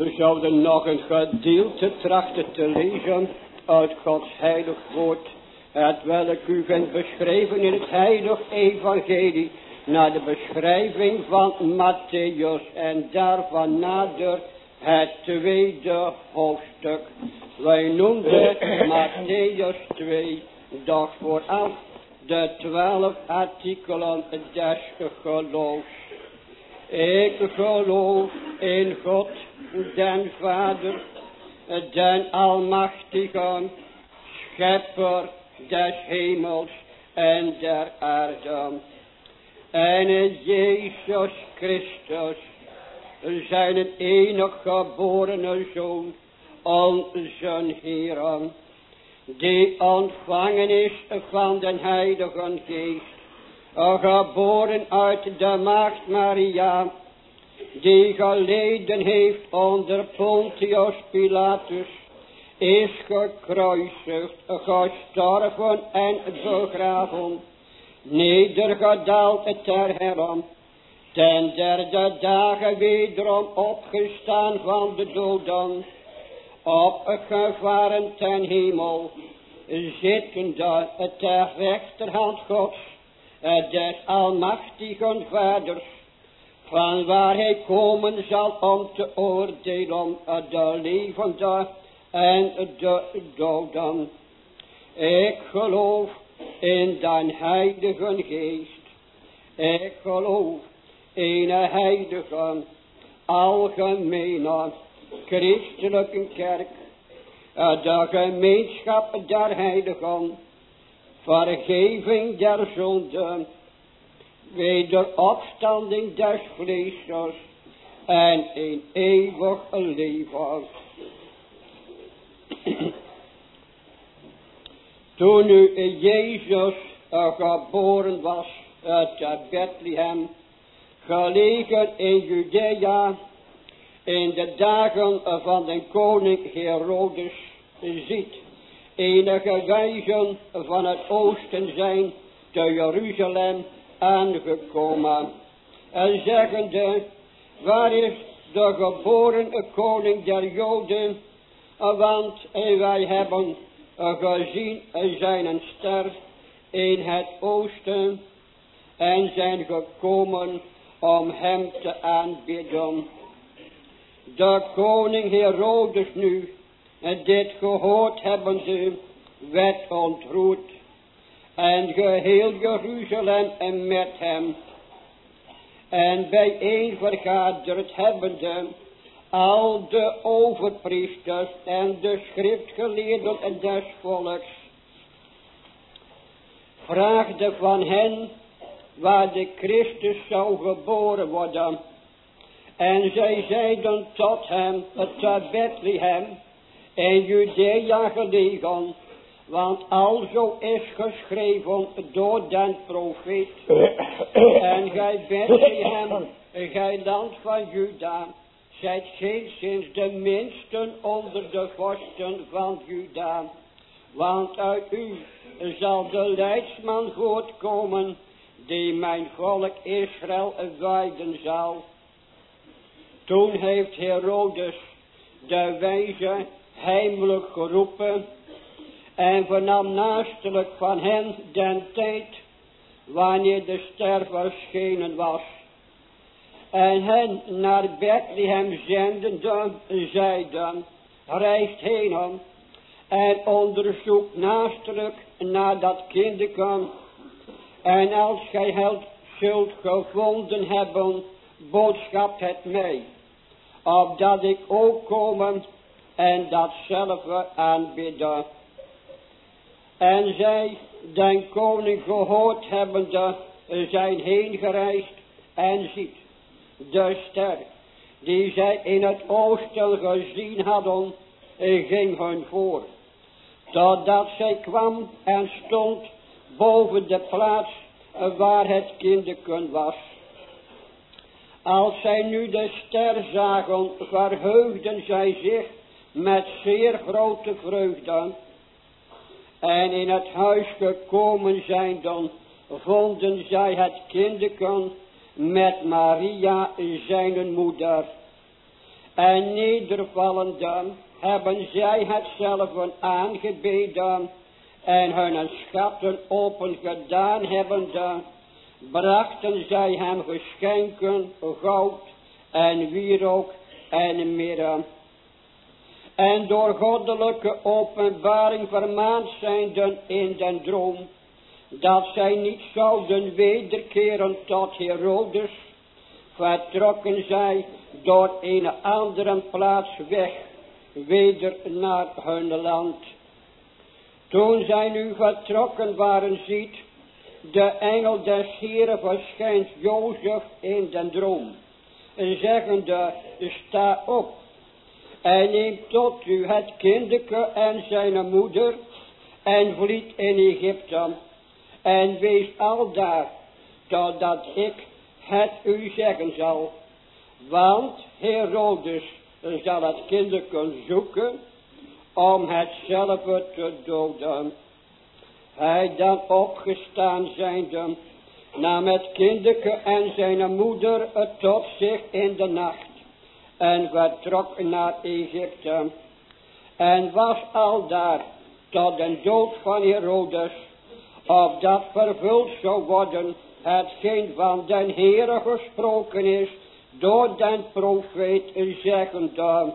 We zouden nog een gedeelte trachten te lezen uit Gods heilig woord. Het welk u vindt beschreven in het heilig evangelie. Naar de beschrijving van Matthäus en daarvan nader het tweede hoofdstuk. Wij noemden Matthäus 2, dag vooraf de twaalf artikelen des geloofs. Ik geloof in God, den Vader, den Almachtige, Schepper des hemels en der aarde. En in Jezus Christus, zijn enig geborene Zoon, onze Heer, die ontvangen is van den Heilige Geest, geboren uit de maagd Maria, die geleden heeft onder Pontius Pilatus, is gekruisigd, gestorven en begraven, nedergedaald ter hemel, ten derde dagen wederom opgestaan van de doden, opgevaren ten hemel, zittende ter rechterhand Gods, des almachtigen vaders, van waar hij komen zal om te oordelen de levenden en de doden. Ik geloof in de heilige geest. Ik geloof in een heilige, algemene, christelijke kerk. De gemeenschap der heiligen. Vergeving der zonden. Wederopstanding des vleesers. En een eeuwig leven. Toen nu Jezus geboren was uit Bethlehem, gelegen in Judea, in de dagen van de koning Herodes, ziet, enige wijzen van het oosten zijn te Jeruzalem aangekomen, en zeggende, waar is de geboren koning der Joden, want wij hebben gezien zijn ster in het oosten en zijn gekomen om hem te aanbidden. De koning Herodes nu, en dit gehoord hebben ze, werd ontroerd. En geheel Jeruzalem en met hem. En bijeen vergaderd hebbende al de overpriesters en de schriftgeleerden en des volks. Vraagde van hen waar de Christus zou geboren worden. En zij zeiden tot hem, het Bethlehem, in Judea gelegen, want alzo is geschreven door den profeet. en gij Bethlehem, gij land van Juda, zijt geen sinds de minsten onder de vorsten van Juda. Want uit u zal de leidsman voortkomen, die mijn volk Israël wijden zal. Toen heeft Herodes de wijze heimelijk geroepen en vernam naastelijk van hen den tijd wanneer de ster verschenen was. En hen naar Bethlehem zendende zeiden, reist heen en onderzoek naastelijk naar dat kinderken. En als gij het zult gevonden hebben, boodschap het mij, opdat ik ook komen en datzelfde aanbidden. En zij, den koning gehoord hebbende, zijn heen gereisd en ziet de ster die zij in het oosten gezien hadden, ging hun voor. Totdat zij kwam en stond boven de plaats waar het kinderken was. Als zij nu de ster zagen, verheugden zij zich met zeer grote vreugde. En in het huis gekomen zijn dan, vonden zij het kinderken met Maria zijn moeder. En nedervallende hebben zij het zelf aangebeden en hun schatten open gedaan hebbende, brachten zij hem geschenken, goud en wierook en mirre. En door goddelijke openbaring vermaand zijnde in den droom, dat zij niet zouden wederkeren tot Herodes, vertrokken zij door een andere plaats weg, weder naar hun land. Toen zij nu vertrokken waren, ziet, de engel des Heren verschijnt Jozef in den droom, zeggende, sta op, en neem tot u het kindeke en zijn moeder, en vliet in Egypte, en wees al daar, totdat ik het u zeggen zal. Want Herodes zal het kinderke zoeken om het zelf te doden. Hij dan opgestaan zijnde, nam het kinderke en zijn moeder tot zich in de nacht en vertrok naar Egypte en was al daar tot de dood van Herodes, opdat vervuld zou worden hetgeen van den Heere gesproken is door den profeet zeggende,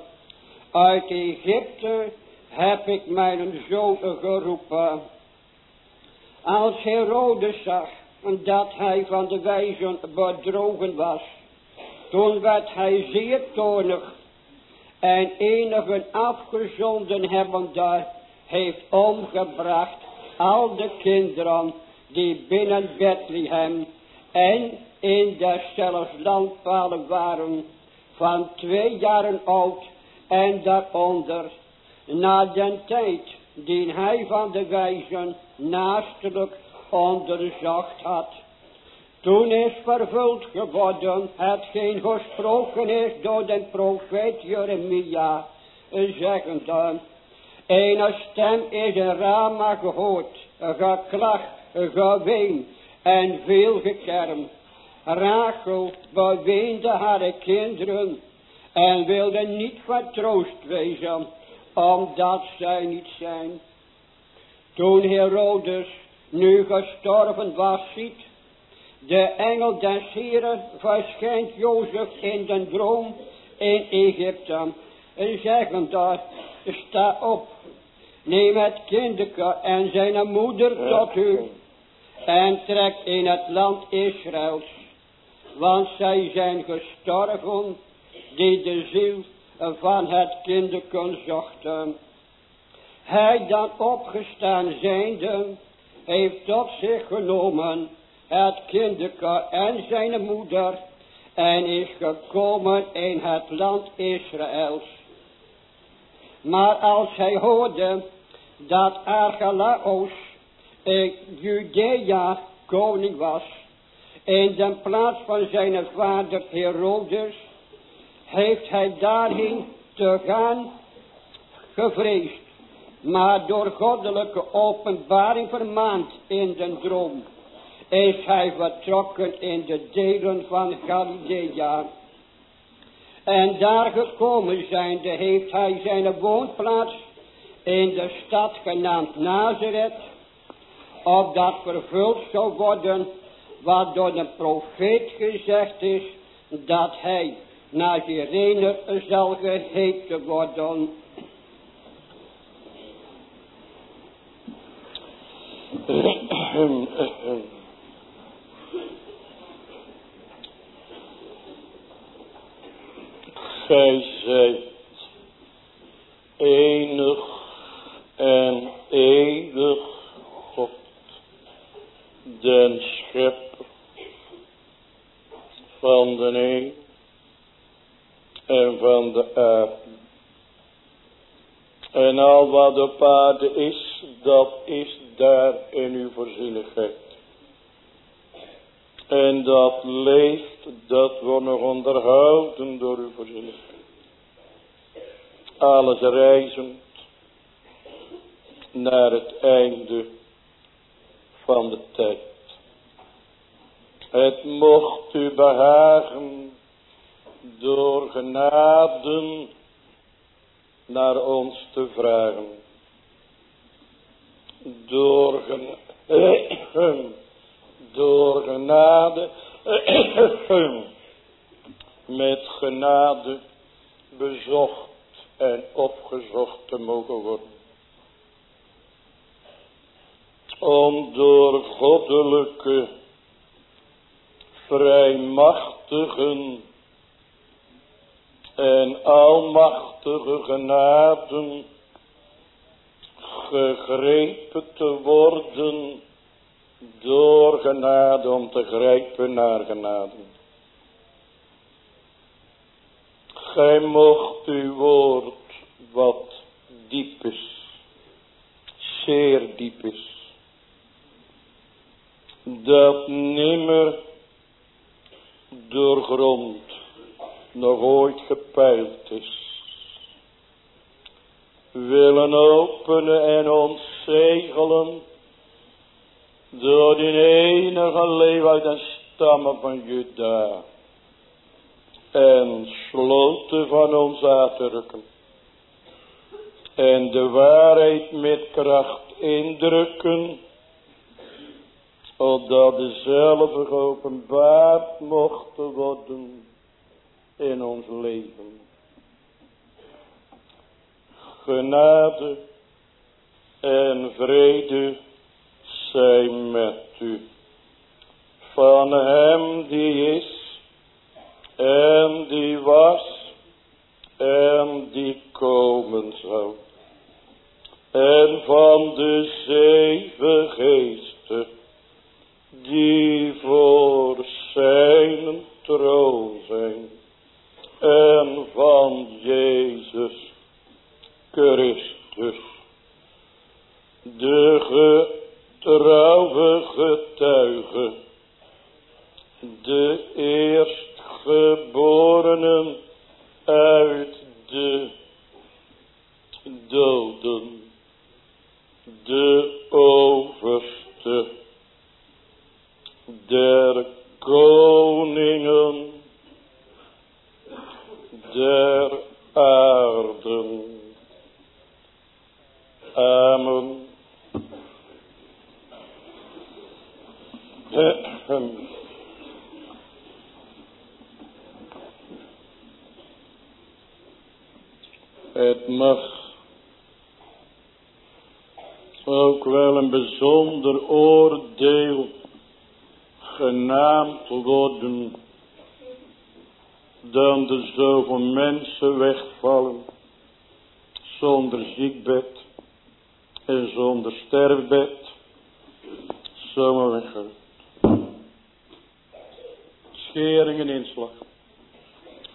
uit Egypte heb ik mijn zoon geroepen. Als Herodes zag dat hij van de wijzen bedrogen was, toen werd hij zeer toornig en enigen afgezonden hebben daar heeft omgebracht al de kinderen die binnen Bethlehem en in deszelfs landpalen waren van twee jaren oud en daaronder na den tijd die hij van de wijzen naastelijk onderzocht had. Toen is vervuld geworden hetgeen gesproken is door de profeet Jeremia, zeggende, een stem is in Rama gehoord, geklacht, geween en veel gekerm. Rachel beweende haar kinderen en wilde niet vertroost wezen, omdat zij niet zijn. Toen Herodes nu gestorven was, ziet, de engel des Heren verschijnt Jozef in den droom in Egypte. En zeggen daar, sta op, neem het kinderke en zijn moeder tot u en trek in het land Israëls. Want zij zijn gestorven die de ziel van het kinderken zochten. Hij dan opgestaan zijnde, heeft tot zich genomen het kinderke en zijn moeder en is gekomen in het land Israëls. Maar als hij hoorde dat Archelaos in Judea koning was, in de plaats van zijn vader Herodes, heeft hij daarheen te gaan gevreesd, maar door goddelijke openbaring vermaand in den droom, is hij vertrokken in de delen van Galilea. En daar gekomen zijnde heeft hij zijn woonplaats in de stad genaamd Nazareth, opdat vervuld zou worden wat door de profeet gezegd is, dat hij Nazirener zal geheten worden. Gij zijt enig en eeuwig God, den schepper van de een en van de aarde. En al wat op aarde is, dat is daar in uw voorzienigheid. En dat leeft, dat wordt nog onderhouden door uw voorzienigheid. Alles reizend naar het einde van de tijd. Het mocht u behagen door genade naar ons te vragen. Door genade, door genade, met genade bezocht en opgezocht te mogen worden. Om door goddelijke, vrijmachtigen en almachtige genaden gegrepen te worden door genade om te grijpen naar genade. Gij mocht uw woord wat diep is, zeer diep is, dat nimmer doorgrond nog ooit gepeild is. Willen openen en ontzegelen door die enige leeuw uit de stammen van Juda. En sloten van ons uitdrukken. En de waarheid met kracht indrukken. Opdat dezelfde geopenbaard mocht worden in ons leven. Genade en vrede zijn met u. Van hem die is en die was en die komen zal. En van de zeven geesten die voor zijn troon zijn en van Jezus Christus. De getrouwe getuige, de eerstgeborenen uit de doden, de overste der koningen der aarde. Amen. Het mag ook wel een bijzonder oordeel genaamd worden dan er zoveel mensen wegvallen zonder ziekbed en zonder sterfbed zomaar. Schering en inslag.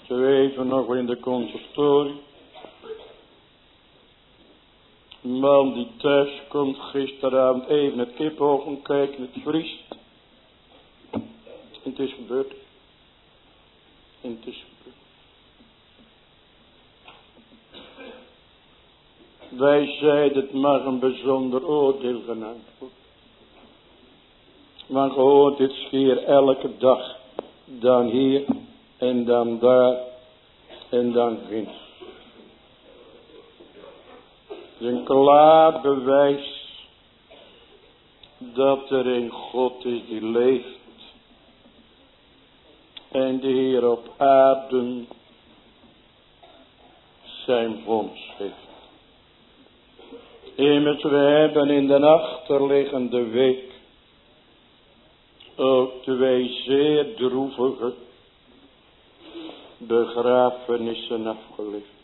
Zo even nog in de consultorie. Een man die thuis komt gisteravond even het kipogen kijken, het vriest. En het is gebeurd intussen. Wij zeiden het mag een bijzonder oordeel genaamd worden. Maar gehoord dit schier elke dag. Dan hier en dan daar en dan ginds. Een klaar bewijs dat er een God is die leeft en de Heer op aarde zijn vonds heeft. Immers, we hebben in de achterliggende week ook twee zeer droevige begrafenissen afgelegd.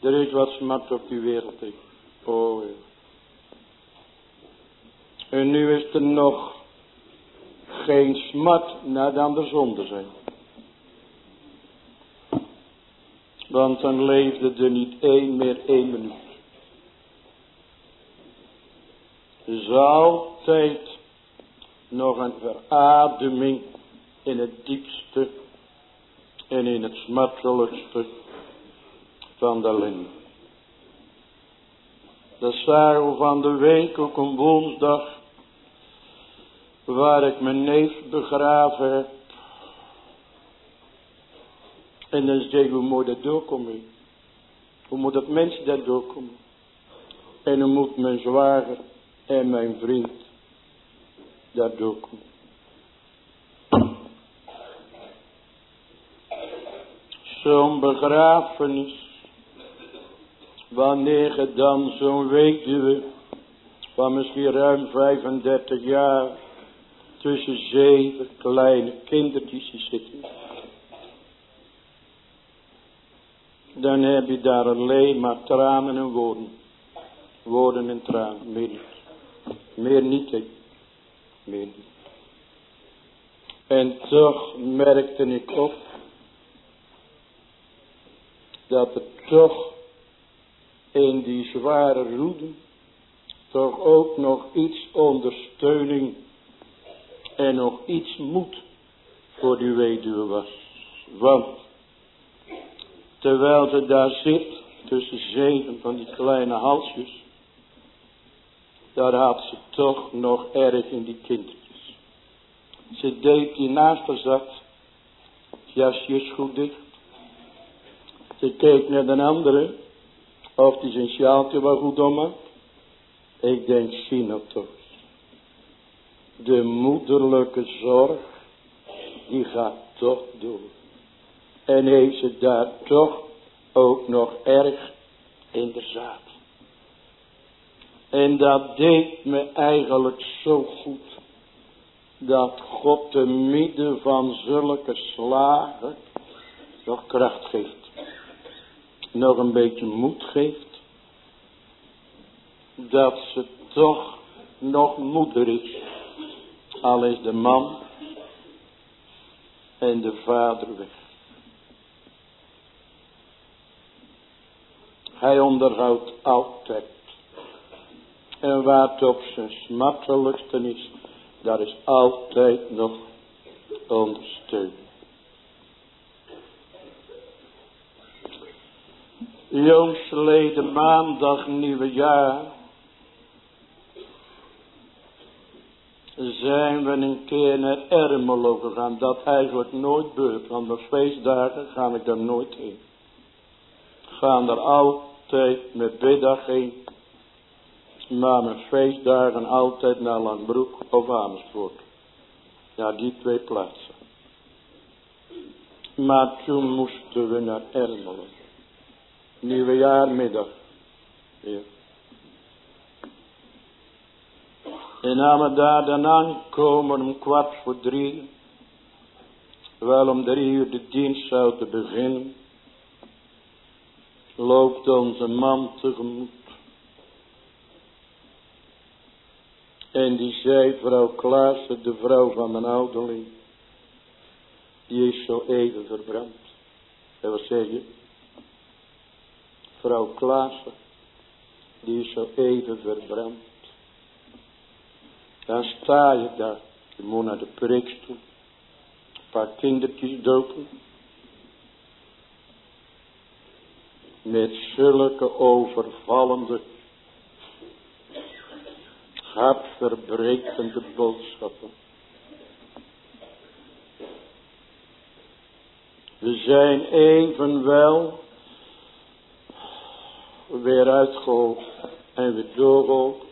Er is wat smart op die wereld. Oh. En nu is er nog geen smart naar dan de zonde zijn. Want dan leefde er niet één meer één minuut. Er is altijd nog een verademing in het diepste en in het smartelijkste van de. Dat zagen we van de week ook een woensdag waar ik mijn neef begraven heb. En dan zeg je, hoe moet dat doorkomen? Hoe moet dat mensen daar doorkomen? En hoe moet mijn zwager en mijn vriend daar doorkomen? Zo'n begrafenis. Wanneer je dan zo'n weduwe van misschien ruim 35 jaar tussen zeven kleine kindertjes zitten. Dan heb je daar alleen maar tranen en woorden. Woorden en tranen, niet. Meer niet, hè. Meer niet. En toch merkte ik op dat het toch in die zware roede toch ook nog iets ondersteuning en nog iets moed voor die weduwe was. Want terwijl ze daar zit tussen zeven van die kleine halsjes, daar ze toch nog erg in die kindertjes. Ze deed die naast haar zat, jasjes goed dicht. Ze keek naar de andere, of die zijn sjaaltje wel goed om had. Ik denk, nou toch. De moederlijke zorg, die gaat toch door. En heeft ze daar toch ook nog erg in de zaad. En dat deed me eigenlijk zo goed. Dat God te midden van zulke slagen nog kracht geeft. Nog een beetje moed geeft dat ze toch nog moeder is. Al is de man en de vader weg. Hij onderhoudt altijd. En het op zijn smartelijkste is, daar is altijd nog ondersteuning. Jongsleden maandag nieuwe jaar zijn we een keer naar Ermelo gegaan. Dat eigenlijk nooit beurt. Want de feestdagen ga ik daar nooit heen. Gaan er altijd met biddag heen. Mijn feestdagen altijd naar Langbroek of Amersfoort. Ja, die twee plaatsen. Maar toen moesten we naar Ermelo. Nieuwejaarmiddag. Ja. En namen daar dan aankomen om kwart voor drie. Wel om drie uur de dienst zou te beginnen. Loopt onze man tegemoet. En die zei, vrouw Klaassen, de vrouw van mijn ouderling. Die is zo even verbrand. En wat zeg je? Vrouw Klaassen, die is zo even verbrand. Dan sta je daar. Je moet naar de preekstoel. Een paar kindertjes dopen. Met zulke overvallende, hartverbrekende boodschappen. We zijn evenwel weer uitgeholpen en weer doorgeholpen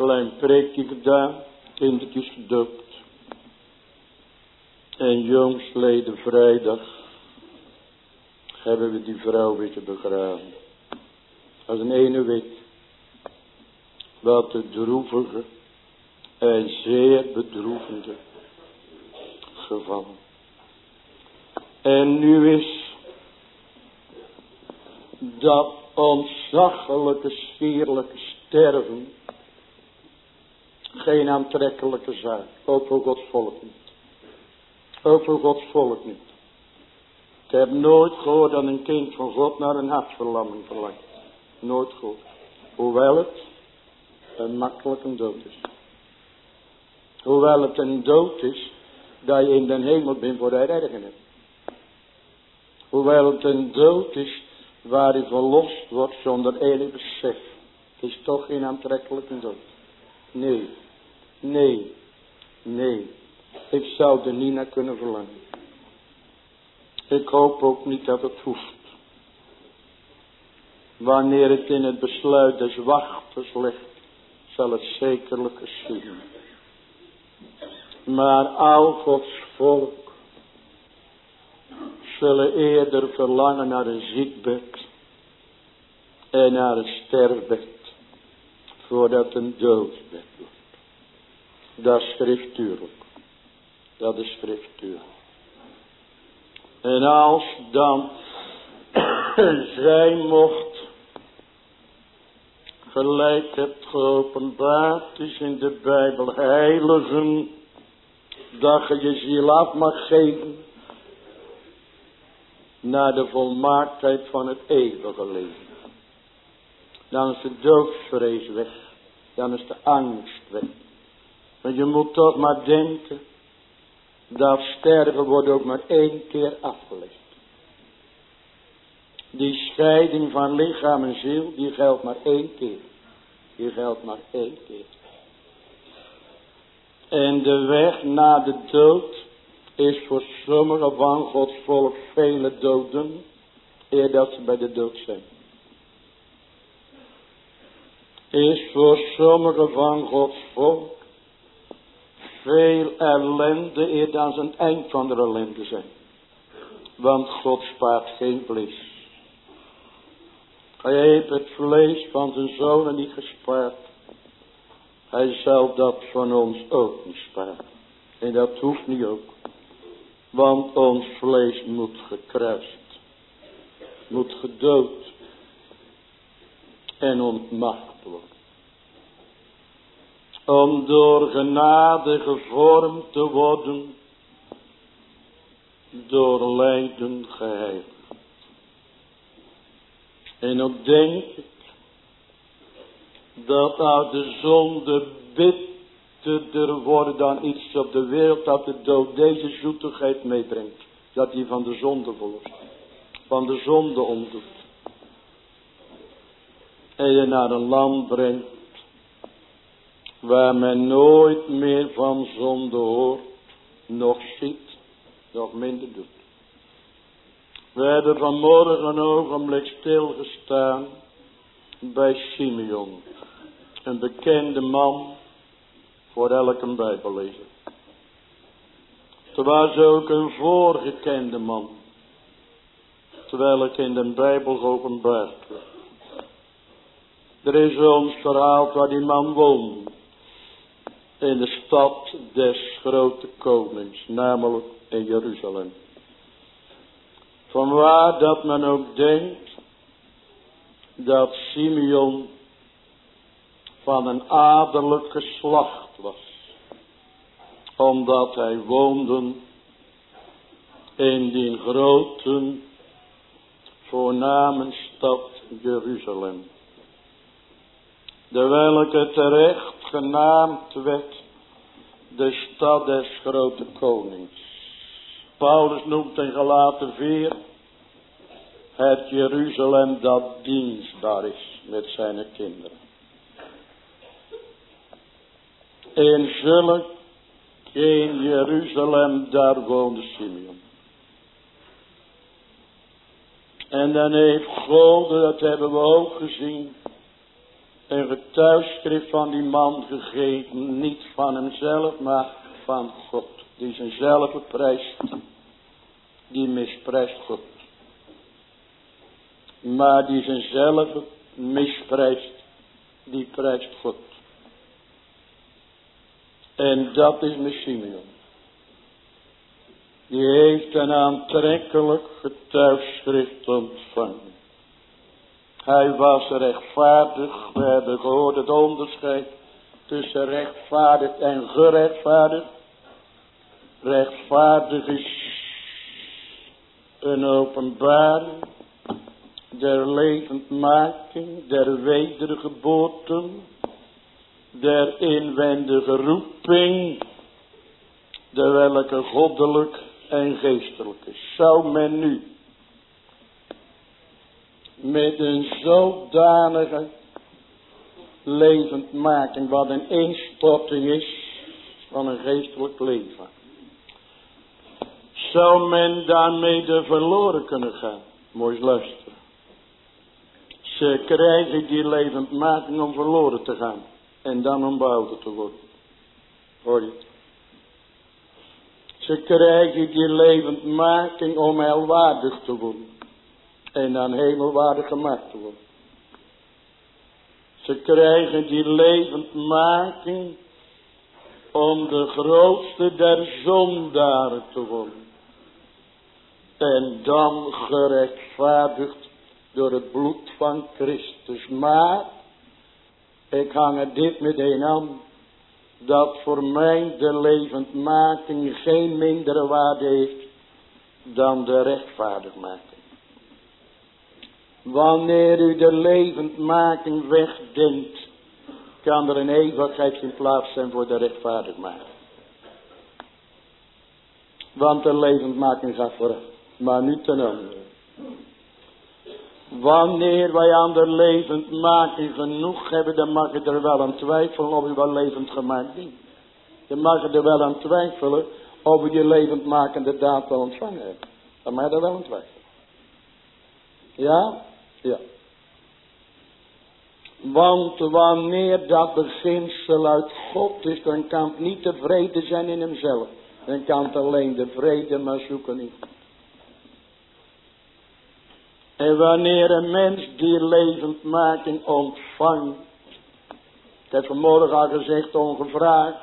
klein preekje gedaan, kindertjes gedoopt. En jongsleden vrijdag hebben we die vrouw weer te begraven. Als een ene weet wat de droevige en zeer bedroevende gevallen. En nu is dat ontzaglijke, sierlijke sterven geen aantrekkelijke zaak. Ook voor Gods volk niet. Ook voor Gods volk niet. Ik heb nooit gehoord dat een kind van God naar een hartverlamming verlangt. Nooit gehoord. Hoewel het een makkelijke dood is. Hoewel het een dood is dat je in den hemel bent voor de ergernis. Hoewel het een dood is waar je verlost wordt zonder enig besef. Het is toch geen aantrekkelijke dood. Nee, nee, nee. Ik zou er niet naar kunnen verlangen. Ik hoop ook niet dat het hoeft. Wanneer het in het besluit des wachters ligt, zal het zekerlijk geschieden. Maar al Gods volk zullen eerder verlangen naar een ziekbed en naar een sterfbed voordat een doodsbed wordt. Dat is schriftuurlijk. Dat is schriftuurlijk. En als dan zij mocht gelijk het geopenbaard is in de Bijbel heiligen dat je je ziel af mag geven naar de volmaaktheid van het eeuwige leven. Dan is de doodsvrees weg. Dan is de angst weg. Maar je moet toch maar denken. Dat sterven wordt ook maar één keer afgelegd. Die scheiding van lichaam en ziel, die geldt maar één keer. Die geldt maar één keer. En de weg naar de dood is voor sommige van Gods volk vele doden, eer dat ze bij de dood zijn. Is voor sommige van Gods volk veel ellende, eer dan ze het eind van de ellende zijn. Want God spaart geen vlees. Hij heeft het vlees van zijn zonen niet gespaard. Hij zal dat van ons ook niet sparen. En dat hoeft niet ook. Want ons vlees moet gekruist. Moet gedood. En ontmacht worden. Om door genade gevormd te worden. Door lijden geheiligd. En ook denk ik dat uit de zonde bitterder wordt dan iets op de wereld dat de dood deze zoetigheid meebrengt. Dat hij van de zonde verlost. Van de zonde omdoet. En je naar een land brengt waar men nooit meer van zonde hoort, nog ziet, nog minder doet. We hebben vanmorgen een ogenblik stilgestaan bij Simeon. Een bekende man voor elke bijbellezer. Het was ook een voorgekende man. Terwijl ik in de Bijbel geopenbaard werd. Er is ons verhaal waar die man woonde. In de stad des grote konings, namelijk in Jeruzalem. Vanwaar dat men ook denkt dat Simeon van een adellijk geslacht was. Omdat hij woonde in die grote voorname stad Jeruzalem. De welke terecht genaamd werd de stad des grote konings. Paulus noemt in gelaten 4 het Jeruzalem dat dienstbaar is met zijn kinderen. In zulk in Jeruzalem, daar woonde Simeon. En dan heeft God, dat hebben we ook gezien, een getuigschrift van die man gegeven. Niet van hemzelf, maar van God. Die zichzelf prijst. Die misprijst God. Maar die zichzelf misprijst. Die prijst God. En dat is Messimeon. Die heeft een aantrekkelijk getuigschrift ontvangen. Hij was rechtvaardig. We hebben gehoord het onderscheid tussen rechtvaardig en gerechtvaardigd. Rechtvaardig is een openbaring der levendmaking, der wedergeboorte, der inwendige roeping, de welke goddelijk en geestelijk is. Zou men nu met een zodanige levendmaking, wat een instorting is van een geestelijk leven. Zou men daarmee de verloren kunnen gaan? Mooi luisteren. Ze krijgen die levendmaking om verloren te gaan. En dan om behouden te worden. Hoor je? Ze krijgen die levendmaking om heilwaardig te worden. En dan hemelwaardig gemaakt te worden. Ze krijgen die levendmaking om de grootste der zondaren te worden. En dan gerechtvaardigd door het bloed van Christus. Maar, ik hang er dit meteen aan, dat voor mij de levendmaking geen mindere waarde heeft dan de rechtvaardigmaking. Wanneer u de levendmaking wegdenkt, kan er een eeuwigheid geen plaats zijn voor de rechtvaardigmaking. Want de levendmaking gaat vooraf, maar niet ten andere. Wanneer wij aan de levendmaking genoeg hebben, dan mag je er wel aan twijfelen of u wel levend gemaakt bent. Je mag er wel aan twijfelen of u die levendmakende daad wel ontvangen hebt. Dan mag je er wel aan twijfelen. Ja? Ja. Want wanneer dat beginsel uit God is, dan kan het niet tevreden zijn in hemzelf. Dan kan het alleen de vrede maar zoeken in. En wanneer een mens die levendmaking ontvangt. Ik heb vanmorgen al gezegd ongevraagd.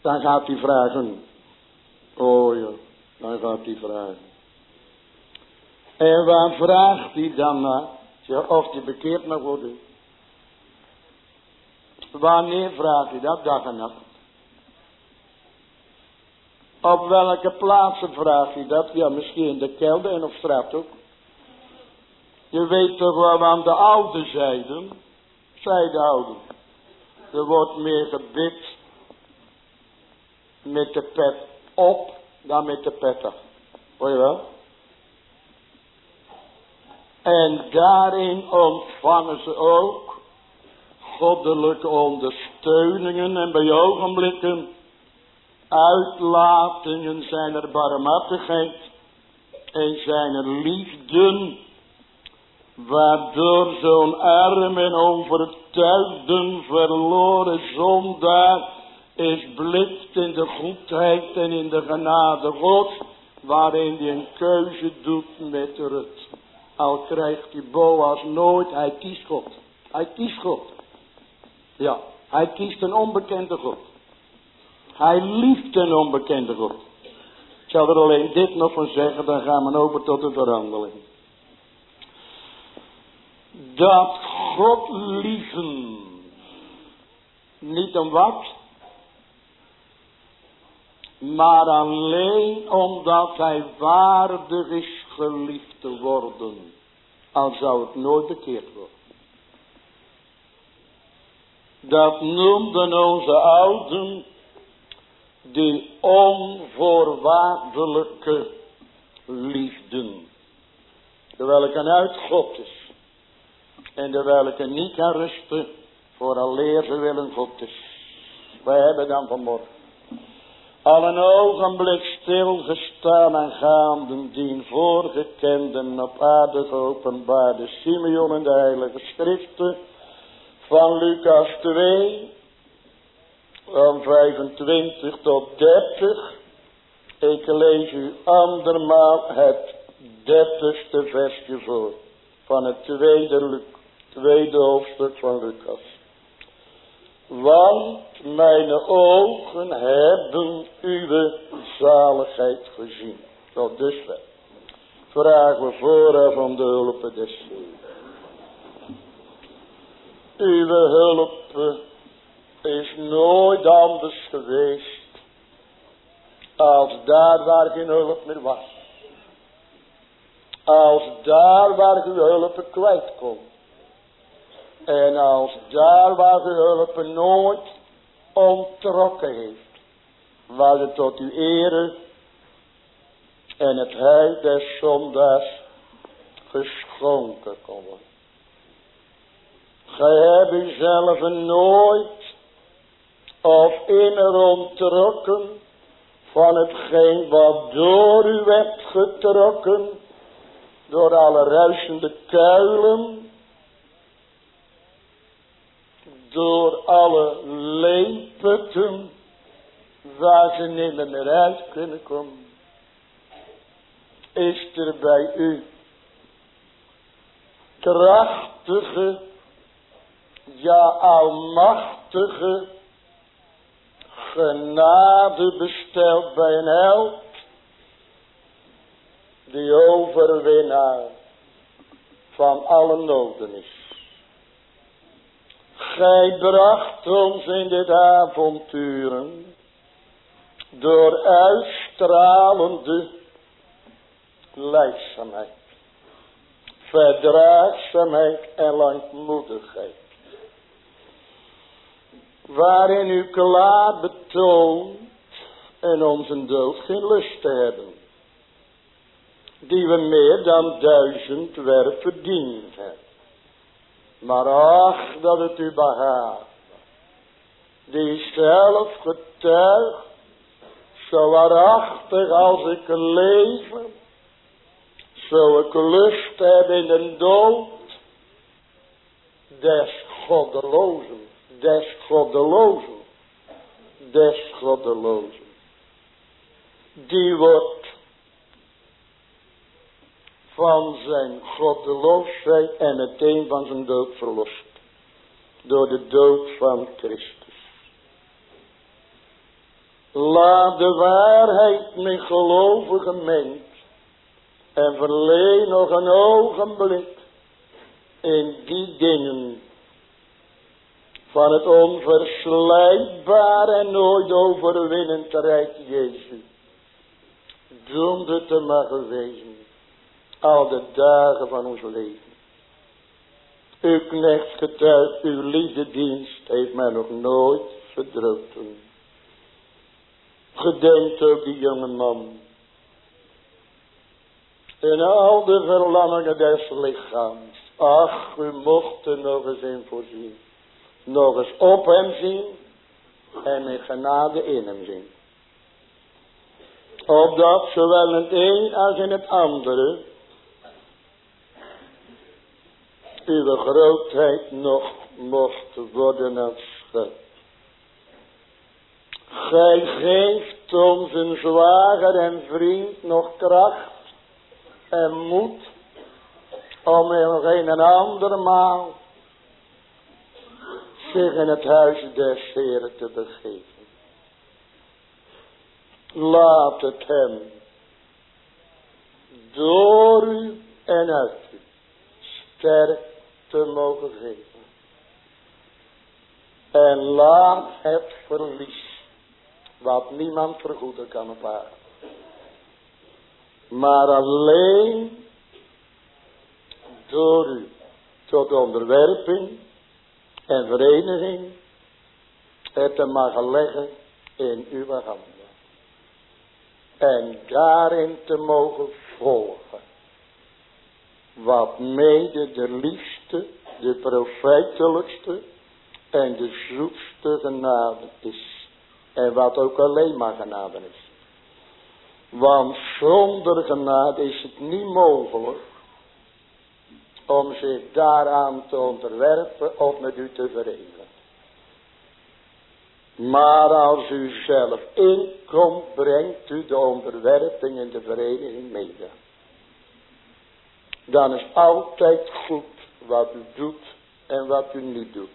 Dan gaat hij vragen. Oh ja, dan gaat hij vragen. En waar vraagt hij dan naar? Of hij bekeerd mag worden. Wanneer vraagt hij dat? Dag en nacht. Op welke plaatsen vraagt hij dat? Ja, misschien in de kelder en op straat ook. Je weet toch wel aan de oude zijden, zei de oude. Er wordt meer gebid met de pet op dan met de pet af. Hoor je wel? En daarin ontvangen ze ook goddelijke ondersteuningen en bij ogenblikken uitlatingen zijn er barmhartigheid en zijn er liefden Waardoor zo'n arm en overtuigden verloren zondaar is blikt in de goedheid en in de genade God. Waarin hij een keuze doet met Rut. Al krijgt die Boas nooit, hij kiest God. Hij kiest God. Ja, hij kiest een onbekende God. Hij liefde een onbekende God. Ik zal er alleen dit nog van zeggen, dan gaan we over tot de verhandeling dat God lieven niet om wat, maar alleen omdat hij waardig is geliefd te worden, al zou het nooit bekeerd worden. Dat noemden onze ouden die onvoorwaardelijke liefden, terwijl ik een uit God is. En de welke niet kan rusten, vooraleer ze willen God is. Wij hebben dan vanmorgen al een ogenblik stilgestaan en gaanden dien voorgekenden op aarde geopenbaarde Simeon en de heilige schriften van Lucas 2 van 25 tot 30. Ik lees u andermaal het dertigste versje voor van het tweede tweede hoofdstuk van Lucas. Want mijn ogen hebben uw zaligheid gezien. Tot dusver. Vragen we vooraf om de hulp des Uw hulp is nooit anders geweest als daar waar geen hulp meer was. Als daar waar uw hulp kwijt komt. En als daar waar hulp nooit ontrokken heeft, waar het tot uw ere en het heil des zondaars geschonken kon worden. Gij hebt uzelf nooit of inner ontrokken van hetgeen wat door u werd getrokken, door alle ruisende kuilen, door alle leemputten, waar ze niet meer uit kunnen komen, is er bij u krachtige, ja almachtige genade besteld bij een held, die overwinnaar van alle noden is. Gij bracht ons in dit avonturen door uitstralende leidzaamheid, verdraagzaamheid en langmoedigheid. Waarin u klaar betoont en ons een dood geen lust te hebben. Die we meer dan duizend werk verdiend hebben. Maar ach dat het u behaagt. Die zelf getuigt. Zo waarachtig als ik leven. Zo ik lust heb in de dood. Des goddelozen. Des goddelozen. Des goddelozen. Die wordt van zijn goddeloosheid en meteen van zijn dood verlost. Door de dood van Christus. Laat de waarheid met gelovigen mens en verleen nog een ogenblik in die dingen van het onverslijtbare en nooit overwinnend rijk Jezus. Doende te mogen wezen al de dagen van ons leven. Uw knecht getuigt, uw liefdedienst heeft mij nog nooit verdroten. Gedenkt ook die jonge man. In al de verlangen des lichaams. Ach, u mocht er nog eens in voorzien. Nog eens op hem zien. En met genade in hem zien. Opdat zowel in het een als in het andere uw grootheid nog mocht worden aanschouwd. Gij geeft ons een zwager en vriend nog kracht en moed om nog een en andermaal zich in het huis des Heren te begeven. Laat het hem door u en uit u sterk te mogen geven. En laat het verlies, wat niemand vergoeden kan op aarde. Maar alleen door u tot onderwerping en vereniging het te mogen leggen in uw handen. En daarin te mogen volgen wat mede de liefste, de profijtelijkste en de zoetste genade is. En wat ook alleen maar genade is. Want zonder genade is het niet mogelijk om zich daaraan te onderwerpen of met u te verenigen. Maar als u zelf inkomt, brengt u de onderwerping en de vereniging mede dan is altijd goed wat u doet en wat u niet doet.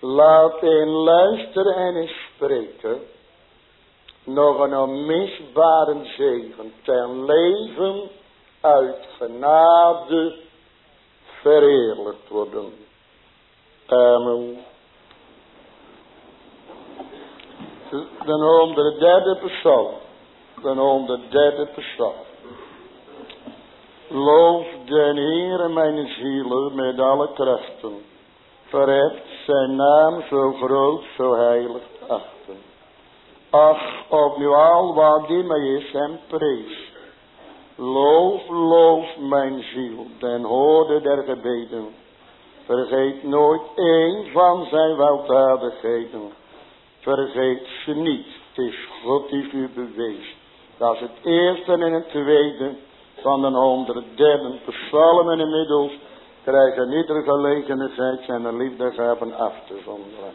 Laat in luisteren en spreken nog een onmisbare zegen ten leven uit genade vereerlijkt worden. Amen. De derde persoon. De derde persoon. Loof den Heere mijn zielen met alle krachten. Verheft zijn naam zo groot, zo heilig achten. Ach, op nu al wat die mij is en prees. Loof, loof mijn ziel, den hoorde der gebeden. Vergeet nooit een van zijn weldadigheden. Vergeet ze niet, Het is God die u beweest. Dat is het eerste en het tweede van de 103 psalmen inmiddels. Krijgen iedere gelegenheid zijn hebben af te zonderen.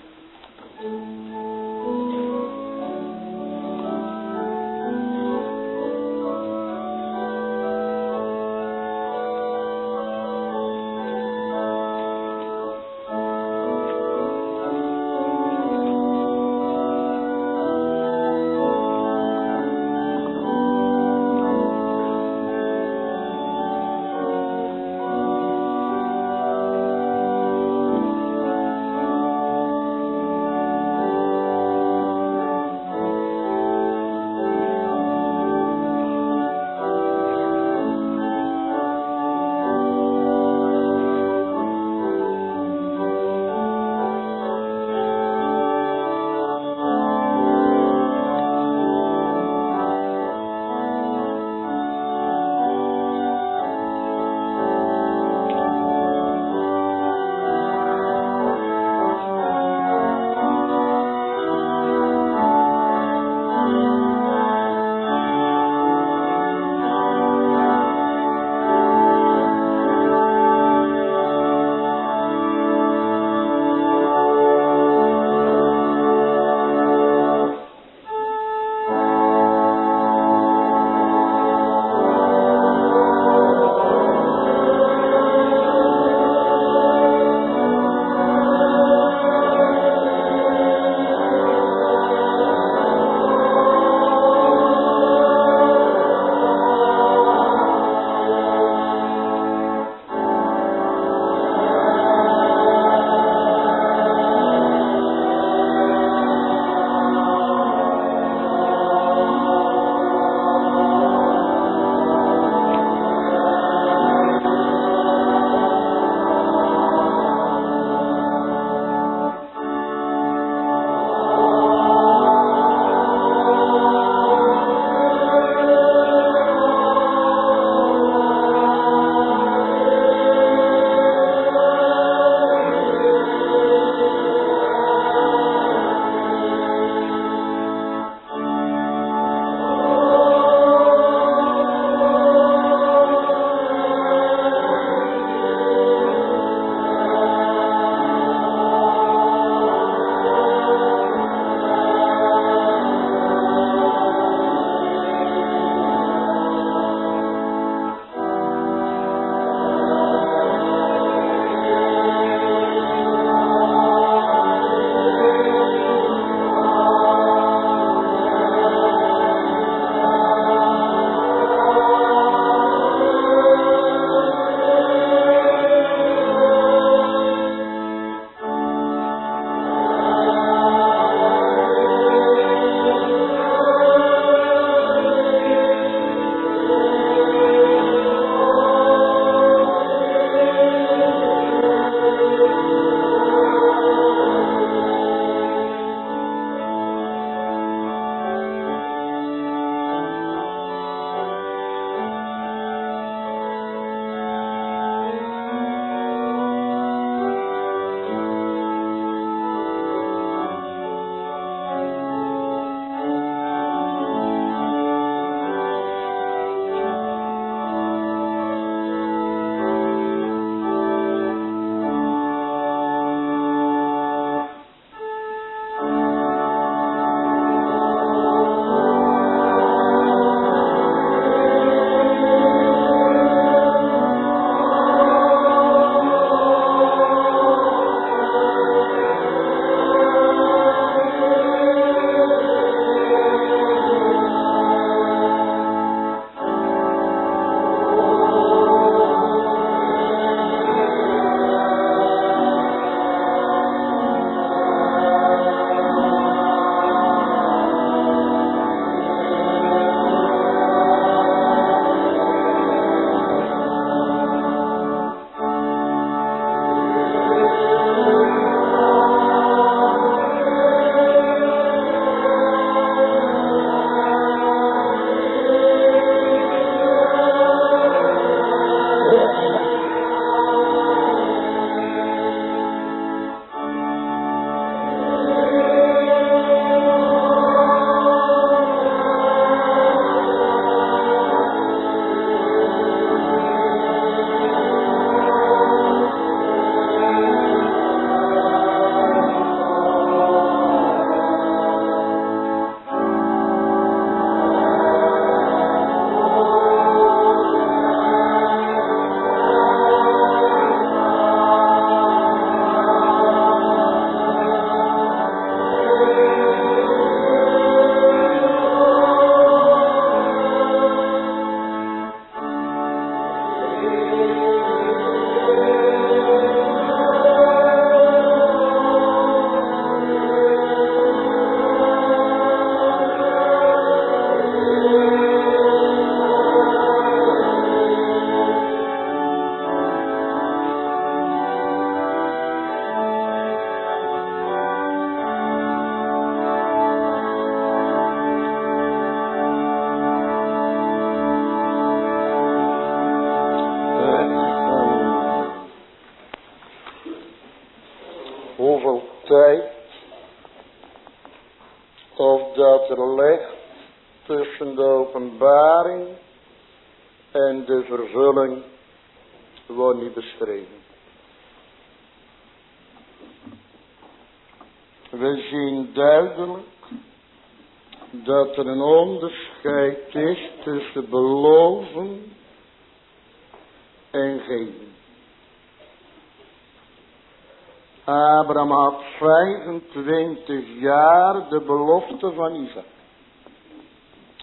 25 jaar de belofte van Isaac.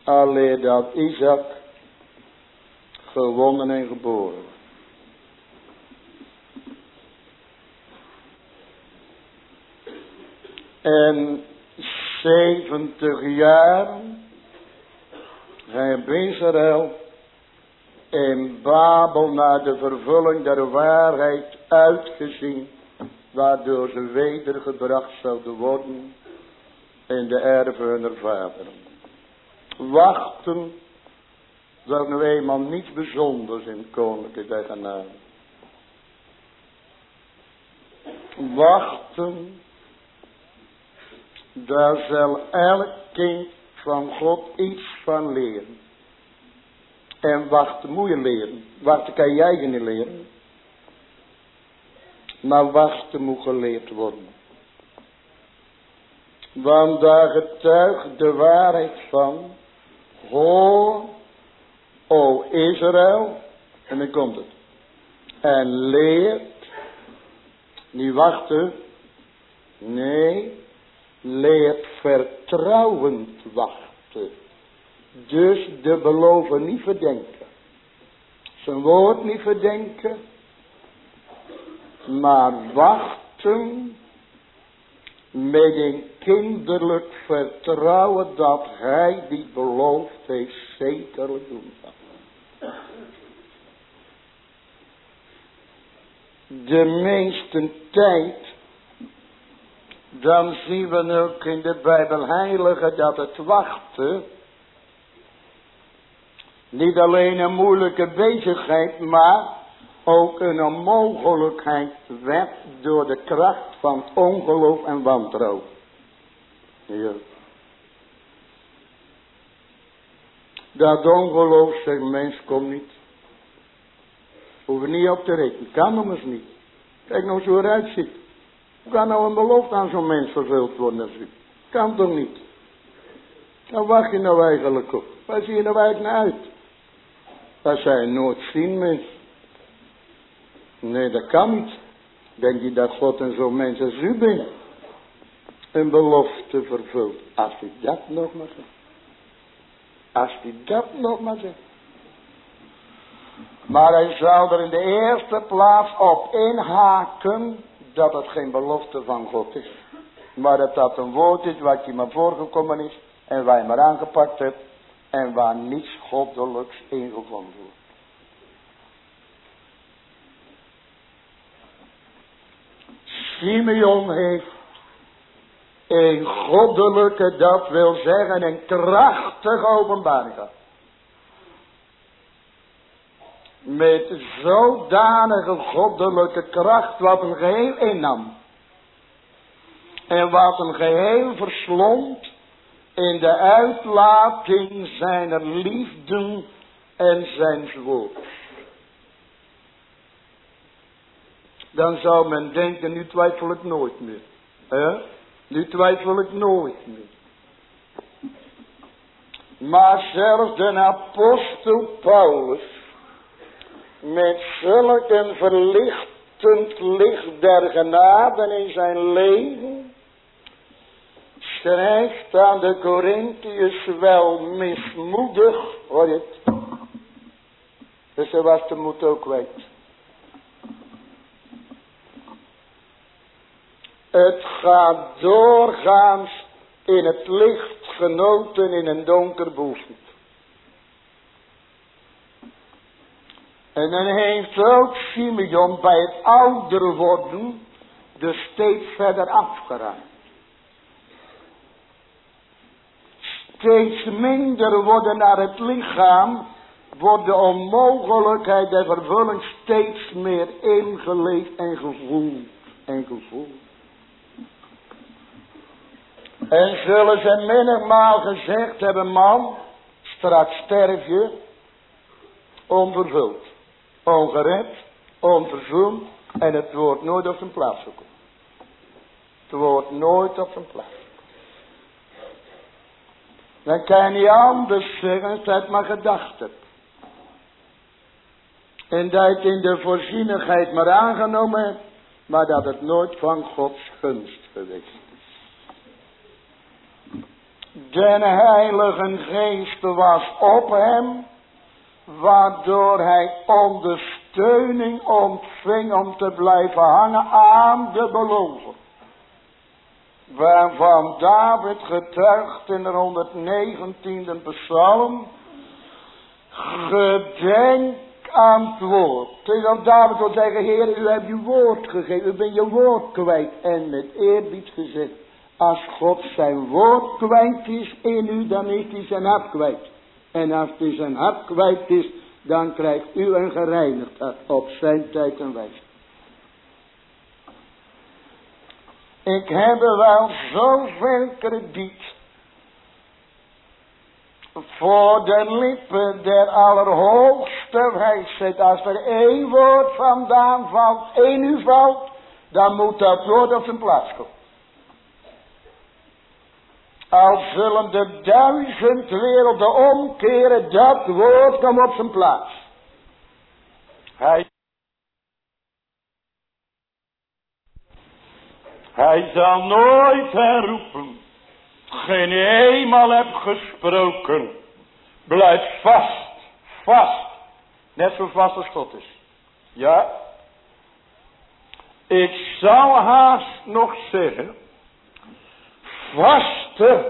Alleen dat Isaac gewonnen en geboren En 70 jaar heeft Israël in Babel naar de vervulling der waarheid uitgezien, waardoor ze wedergebracht zouden worden in de erven hun vaderen. Wachten, dat nu eenmaal niets bijzonders in koninklijke der Wachten daar zal elk kind van God iets van leren. En wachten moet je leren. Wachten kan jij niet leren. Maar wachten moet geleerd worden. Want daar getuigt de waarheid van. Hoor, o Israël. En dan komt het. En leert. Niet wachten. Nee leert vertrouwend wachten. Dus de beloven niet verdenken. Zijn woord niet verdenken. Maar wachten met een kinderlijk vertrouwen dat hij die beloofd heeft zekerlijk doen. De meeste tijd dan zien we ook in de Bijbel heilige dat het wachten niet alleen een moeilijke bezigheid, maar ook een onmogelijkheid werd door de kracht van ongeloof en wantrouwen. Ja. Dat ongeloof zegt mens kom niet. Hoeven niet op te rekenen. Kan eens niet. Kijk nou zo eruit ziet. Hoe kan nou een belofte aan zo'n mens vervuld worden u? Kan toch niet? Dan wacht je nou eigenlijk op? Waar zie je nou eigenlijk naar uit? Dat zij nooit zien mens. Nee, dat kan niet. Denk je dat God en zo'n mens als u bent? Een belofte vervult. Als hij dat nog maar zegt. Als hij dat nog maar zegt. Maar hij zal er in de eerste plaats op inhaken dat het geen belofte van God is. Maar dat dat een woord is wat je maar voorgekomen is. En waar je maar aangepakt hebt. En waar niets goddelijks in gevonden wordt. Simeon heeft een goddelijke, dat wil zeggen een krachtige openbaring gehad. met zodanige goddelijke kracht wat een geheel innam. En wat een geheel verslond in de uitlating zijner liefde en zijn woord. Dan zou men denken, nu twijfel ik nooit meer. He? Nu twijfel ik nooit meer. Maar zelfs de apostel Paulus met zulk een verlichtend licht der genade in zijn leven, schrijft aan de Corinthiërs wel mismoedig, hoor je het? Dus hij was de moed ook kwijt. Het gaat doorgaans in het licht genoten in een donker boezem. En dan heeft ook Simeon bij het ouder worden dus steeds verder afgeraakt. Steeds minder worden naar het lichaam, wordt de onmogelijkheid der vervulling steeds meer ingeleefd en gevoeld en gevoeld. En zullen ze menigmaal gezegd hebben, man, straks sterf je onvervuld, ongered, onverzoend en het wordt nooit op zijn plaats gekomen. Het wordt nooit op zijn plaats. Dan kan je niet anders zeggen dat het maar gedacht. En dat je het in de voorzienigheid maar aangenomen hebt, maar dat het nooit van Gods gunst geweest is. De Heilige Geest was op hem, waardoor hij ondersteuning ontving om te blijven hangen aan de belofte. Waarvan David getuigt in de 119e psalm, gedenk aan het woord. Tegen David wil zeggen, Heer, u hebt uw woord gegeven, u bent je woord kwijt. En met eerbied gezegd, als God zijn woord kwijt is in u, dan is hij zijn hart kwijt. En als hij zijn hart kwijt is, dan krijgt u een gereinigd op zijn tijd en wijze. Ik heb wel zoveel krediet voor de lippen der allerhoogste wijsheid. Als er één woord vandaan valt, één u valt, dan moet dat woord op zijn plaats komen. Al zullen de duizend werelden omkeren, dat woord komt op zijn plaats. Hij, hij zal nooit herroepen. Geen eenmaal heb gesproken. Blijf vast, vast. Net zo vast als God is. Ja. Ik zou haast nog zeggen vaster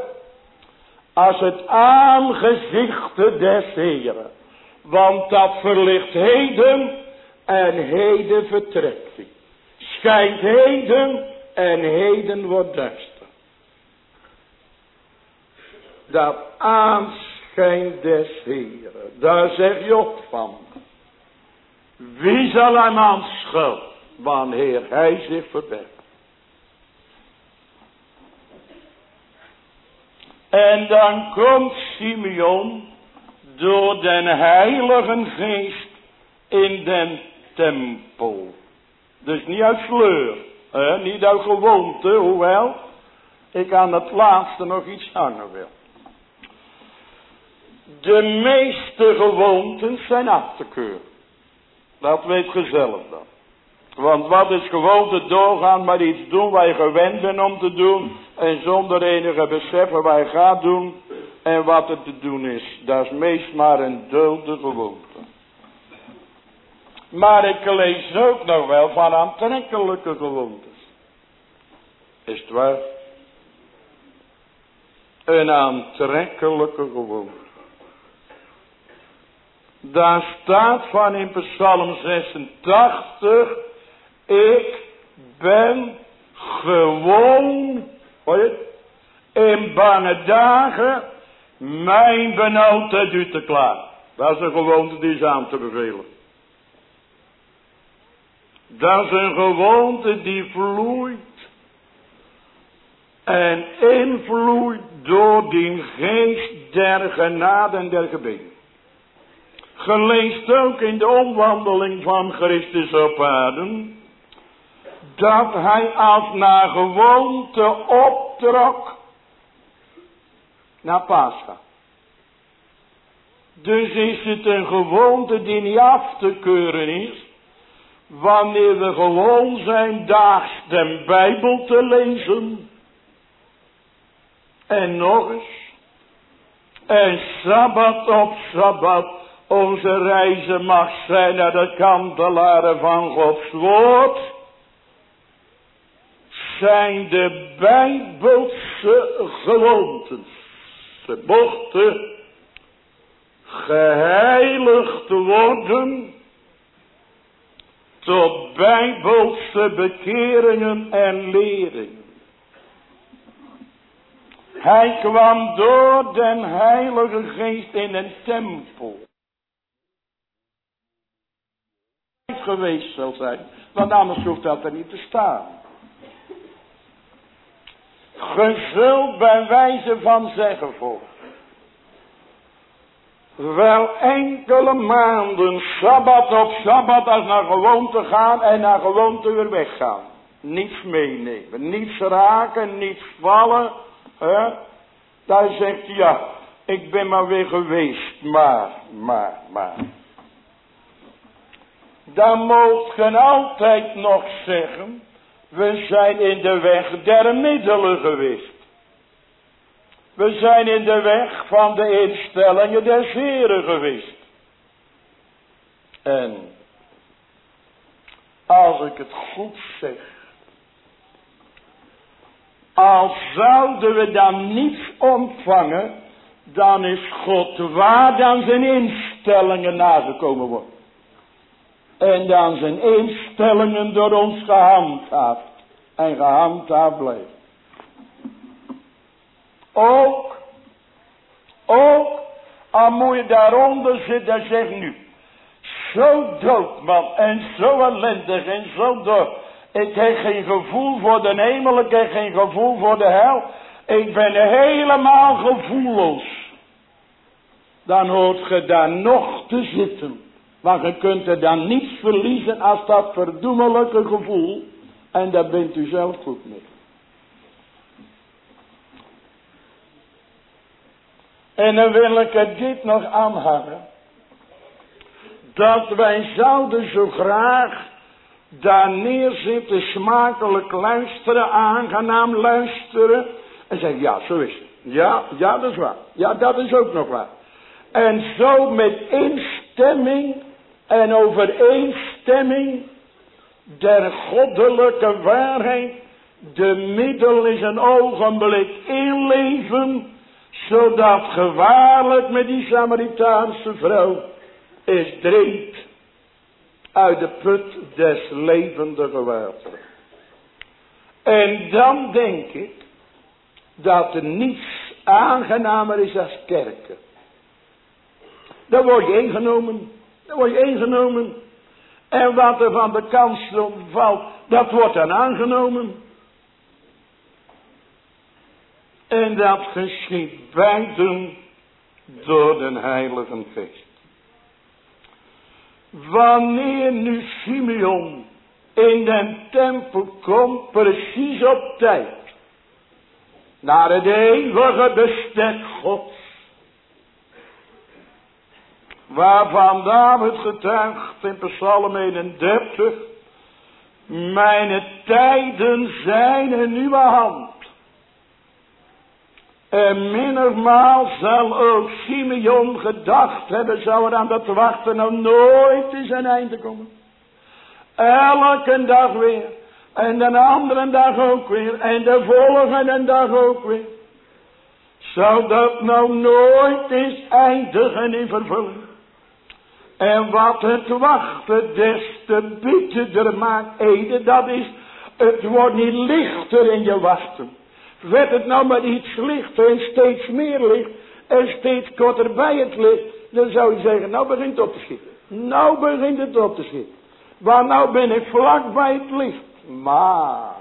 als het aangezicht des Heren. Want dat verlicht heden en heden vertrekt hij. Schijnt heden en heden wordt duister. Dat aanschijn des Heren. Daar zegt Job van. Wie zal hem aanschulden wanneer hij zich verbergt? En dan komt Simeon door den Heilige Geest in den tempel. Dus niet uit sleur, hè? niet uit gewoonte, hoewel ik aan het laatste nog iets hangen wil. De meeste gewoonten zijn af te keuren. Dat weet je zelf dan. Want wat is gewoonte doorgaan maar iets doen je gewend bent om te doen. En zonder enige beseffen waar je gaat doen. En wat er te doen is. Dat is meest maar een dode gewoonte. Maar ik lees ook nog wel van aantrekkelijke gewoontes. Is het waar? Een aantrekkelijke gewoonte. Daar staat van in Psalm 86 ik ben gewoon, hoor je, in bange dagen mijn benauwdheid u te klaar. Dat is een gewoonte die is aan te bevelen. Dat is een gewoonte die vloeit en invloeit door die geest der genade en der gebeden. Geleest ook in de omwandeling van Christus op aarde dat hij als naar gewoonte optrok naar Pascha. Dus is het een gewoonte die niet af te keuren is, wanneer we gewoon zijn daags de Bijbel te lezen. En nog eens, en Sabbat op Sabbat onze reizen mag zijn naar de kantelaren van Gods woord zijn de bijbelse gewoontes. Ze mochten geheiligd worden tot bijbelse bekeringen en leringen. Hij kwam door den heilige geest in een tempel. Geweest zal zijn, want anders hoeft dat er niet te staan. Gezult bij wijze van zeggen voor. Wel enkele maanden, sabbat op sabbat, als naar gewoonte gaan en naar gewoonte weer weggaan. Niets meenemen, niets raken, niets vallen. Hè? Daar zegt hij, ja, ik ben maar weer geweest, maar, maar, maar. Dan moet je altijd nog zeggen, we zijn in de weg der middelen geweest. We zijn in de weg van de instellingen des Heren geweest. En als ik het goed zeg, als zouden we dan niets ontvangen, dan is God waar dan zijn instellingen nagekomen worden. En dan zijn instellingen door ons gehandhaafd en gehandhaafd blijven. Ook, ook, al moet je daaronder zitten en zeg nu, zo dood man en zo ellendig en zo dood. Ik heb geen gevoel voor de hemel, ik heb geen gevoel voor de hel. Ik ben helemaal gevoelloos. Dan hoort je daar nog te zitten. Want je kunt er dan niets verliezen als dat verdoemelijke gevoel. En daar bent u zelf goed mee. En dan wil ik er dit nog aanhangen. Dat wij zouden zo graag daar neerzitten, smakelijk luisteren, aangenaam luisteren. En zeggen, ja, zo is het. Ja, ja, dat is waar. Ja, dat is ook nog waar. En zo met instemming en overeenstemming der goddelijke waarheid de middel is een ogenblik inleven, zodat gewaarlijk met die Samaritaanse vrouw is drinkt uit de put des levendige wateren. En dan denk ik dat er niets aangenamer is als kerken. Dan word je ingenomen. Dan word je ingenomen. En wat er van de kans valt, dat wordt dan aangenomen. En dat geschiet beiden door de Heilige Geest. Wanneer nu Simeon in den tempel komt, precies op tijd. Naar het eeuwige bestek Gods. Waarvan David getuigt in Psalm 31. Mijn tijden zijn in uw hand. En mindermaal zal ook Simeon gedacht hebben, zou er aan dat wachten nou nooit in zijn einde komen. Elke dag weer. En de andere dag ook weer. En de volgende dag ook weer. Zou dat nou nooit eens eindigen in vervulling. En wat het wachten des te bitterder maakt, Ede, dat is, het wordt niet lichter in je wachten. Werd het nou maar iets lichter en steeds meer licht en steeds korter bij het licht, dan zou je zeggen, nou begint het op te schieten. Nou begint het op te schieten. waar nou ben ik vlak bij het licht. Maar,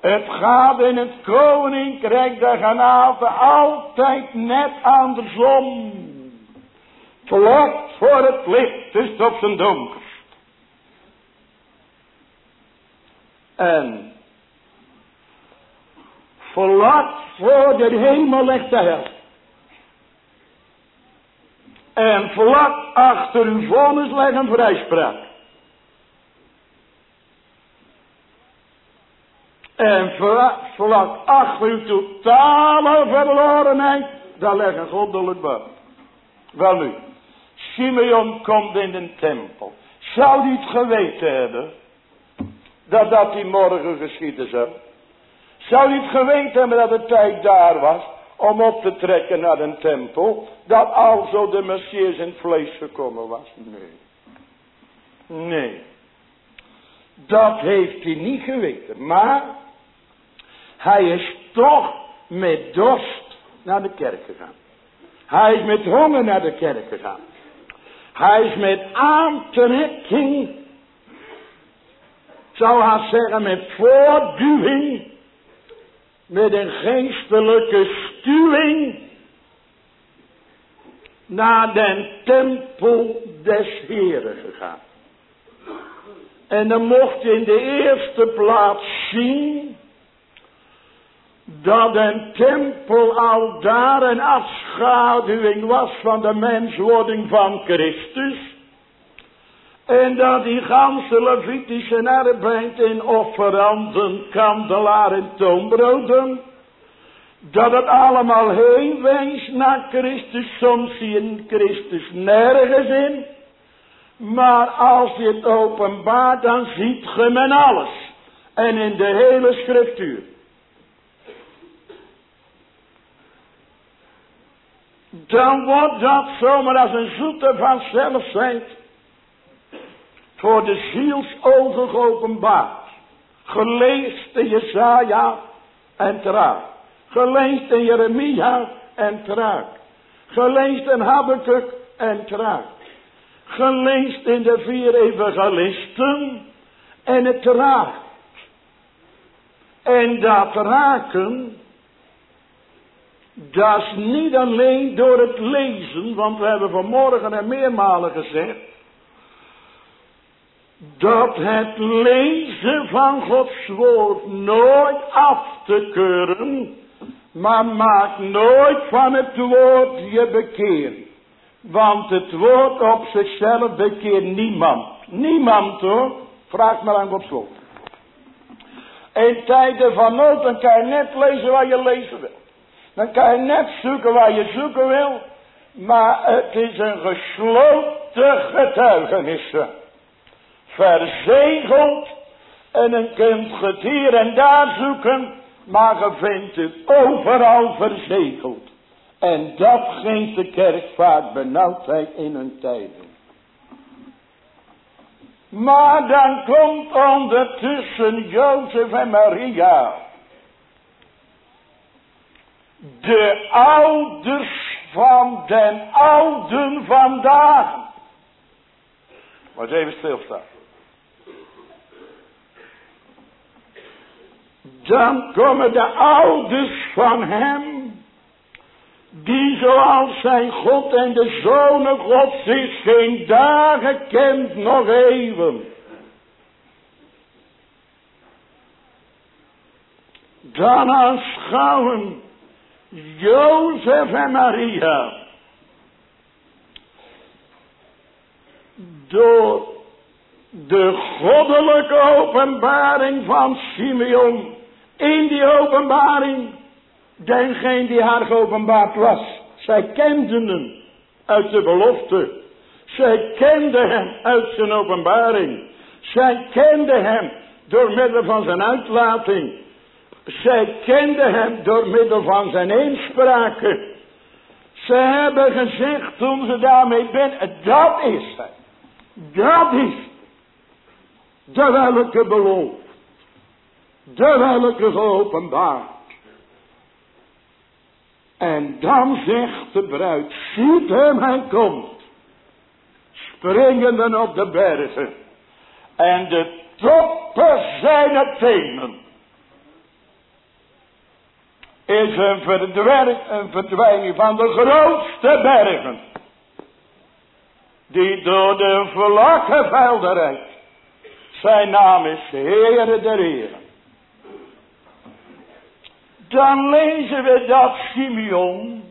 het gaat in het koninkrijk der genade altijd net aan de zon. Vlak voor het licht is op zijn donker. En vlak voor de hemel ligt de hel. En vlak achter uw vonnis ligt een vrijspraak. En vlak achter uw totale verlorenheid, daar ligt een goddelijk bad. Wel nu, Simeon komt in de tempel. Zou hij het geweten hebben, dat dat die morgen geschieden zou? Zou hij het geweten hebben dat de tijd daar was om op te trekken naar een tempel, dat alzo de Messias in vlees gekomen was? Nee. Nee. Dat heeft hij niet geweten. Maar hij is toch met dorst naar de kerk gegaan. Hij is met honger naar de kerk gegaan. Hij is met aantrekking, zou hij zeggen met voortduwing, met een geestelijke stuwing naar den tempel des Heren gegaan. En dan mocht je in de eerste plaats zien dat een tempel al daar een afschaduwing was van de menswording van Christus. En dat die ganse Levitische arbeid in offeranden, kandelaar en toonbroden, dat het allemaal heen wijst naar Christus. Soms zie je Christus nergens in. Maar als je het openbaart, dan ziet je men alles. En in de hele schriftuur. Dan wordt dat zomaar als een zoete vanzelfheid voor de zielsogen geopenbaard. Geleest in Jesaja en Traag. Geleest in Jeremia en Traag. Geleest in Habakkuk en Traag. Geleest in de vier evangelisten en het raakt. En dat raken, dat is niet alleen door het lezen, want we hebben vanmorgen en meermalen gezegd, dat het lezen van Gods woord nooit af te keuren, maar maak nooit van het woord je bekeer. Want het woord op zichzelf bekeert niemand. Niemand hoor. Vraag maar aan Gods woord. In tijden van nood dan kan je net lezen wat je lezen wil. Dan kan je net zoeken waar je zoeken wil. Maar het is een gesloten getuigenis. Verzegeld. En dan kunt je het hier en daar zoeken. Maar je vindt het overal verzegeld. En dat geeft de kerk vaak benauwdheid in hun tijden. Maar dan komt ondertussen Jozef en Maria. De ouders van den ouden vandaag. Maar even stilstaan. Dan komen de ouders van hem die zoals zijn God en de Zonen Gods is, geen dagen kent, nog even. Dan aanschouwen Jozef en Maria door de goddelijke openbaring van Simeon in die openbaring Dengene die haar geopenbaard was. Zij kenden hem uit de belofte. Zij kende hem uit zijn openbaring. Zij kende hem door middel van zijn uitlating. Zij kende hem door middel van zijn inspraken. Ze hebben gezegd toen ze daarmee binnen, dat is hij. Dat is de welke belofte. De welke geopenbaard. En dan zegt de bruid, ziet hem, hij komt. Springende op de bergen. En de toppen zijn het tenen. Is een, verdwijning van de grootste bergen. Die door de vlakke velden rijdt. Zijn naam is Heere der Heren dan lezen we dat Simeon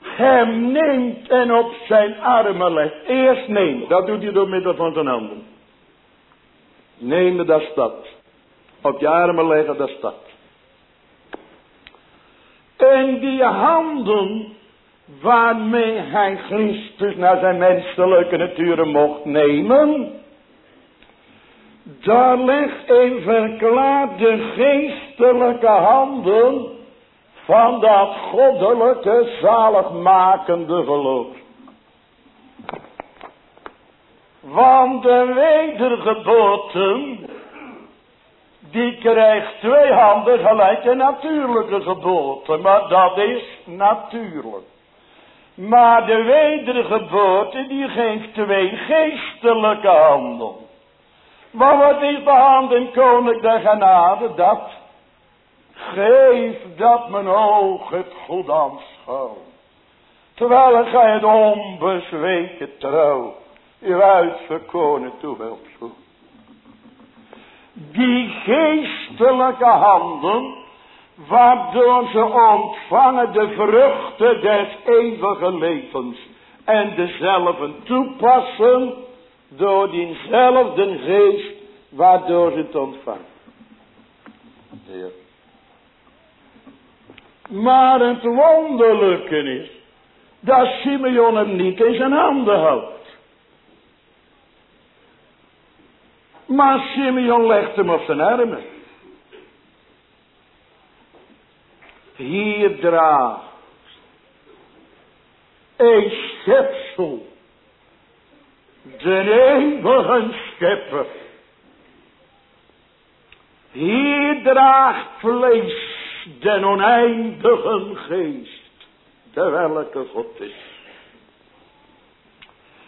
hem neemt en op zijn armen legt. Eerst neemt, dat doet hij door middel van zijn handen. Dat is dat. Op je armen leggen, is dat. En die handen waarmee hij Christus naar zijn menselijke natuur mocht nemen, daar ligt een verklaarde geestelijke handen van dat goddelijke zaligmakende geloof. Want de wedergeboorte, die krijgt twee handen gelijk een natuurlijke geboorte, maar dat is natuurlijk. Maar de wedergeboorte, die geeft twee geestelijke handen. Maar wat is de hand in koning der genade? Dat Geef dat mijn oog het goed aanschouwt. Terwijl gij het onbezweken trouw. Uw uitverkoren toe wilt. Die geestelijke handen. Waardoor ze ontvangen de vruchten des eeuwige levens. En dezelfde toepassen. Door diezelfde geest. Waardoor ze het ontvangen. Ja. Maar het wonderlijke is. Dat Simeon hem niet in zijn handen houdt. Maar Simeon legt hem op zijn armen. Hier draagt een schepsel. De eeuwige schepper. Hier draagt vlees den oneindige geest. De welke God is.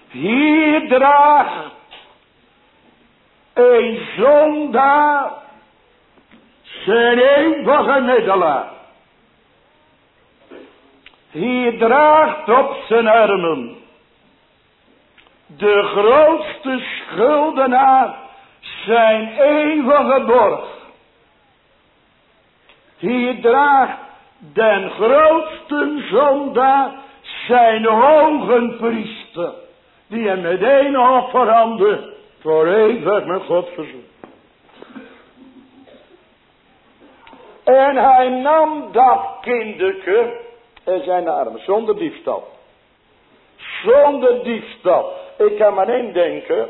Hier draagt een zondaar zijn eeuwige middelaar. Hier draagt op zijn armen de grootste schuldenaar zijn eeuwige borg. Hier draagt den grootste zondaar zijn hoge priester. Die hem met één offerhande voor eeuwig met God verzoekt. En hij nam dat kinderke in zijn armen, zonder diefstal. Zonder diefstal. Ik kan maar indenken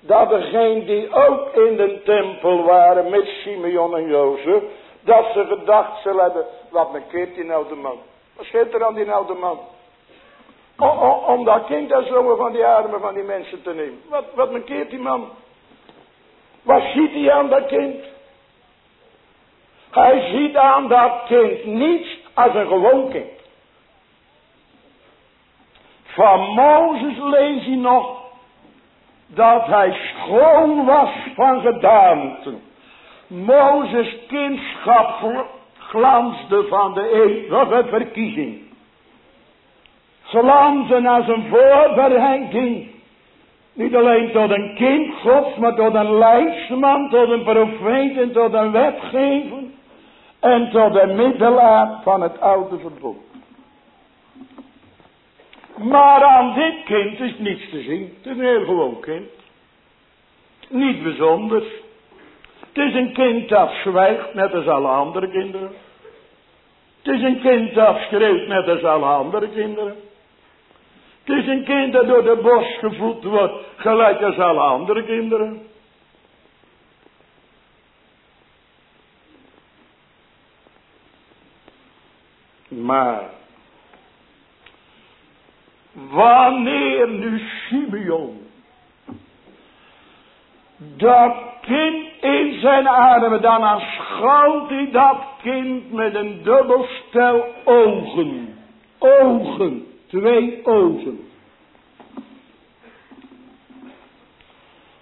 dat degenen die ook in de tempel waren met Simeon en Jozef, dat ze gedacht zullen hebben, wat keert die oude man? Wat zit er aan die oude man? Om dat kind daar zomaar van die armen van die mensen te nemen. Wat, wat keert die man? Wat ziet hij aan dat kind? Hij ziet aan dat kind niets als een gewoon kind. Van Mozes lees hij nog dat hij schoon was van gedaante. Mozes kindschap glansde van de eeuwige verkiezing. Glansde als een voorbereiding. Niet alleen tot een kind gods, maar tot een leidsman, tot een profeet en tot een wetgever. En tot een middelaar van het oude verbond. Maar aan dit kind is niets te zien. Het is een heel gewoon kind. Niet bijzonders. Het is een kind dat zwijgt net als alle andere kinderen. Het is een kind dat schreeuwt net als alle andere kinderen. Het is een kind dat door de bos gevoed wordt, gelijk als alle andere kinderen. Maar, wanneer nu Simeon dat kind in zijn armen, dan aanschouwt hij dat kind met een dubbelstel ogen. Ogen, twee ogen.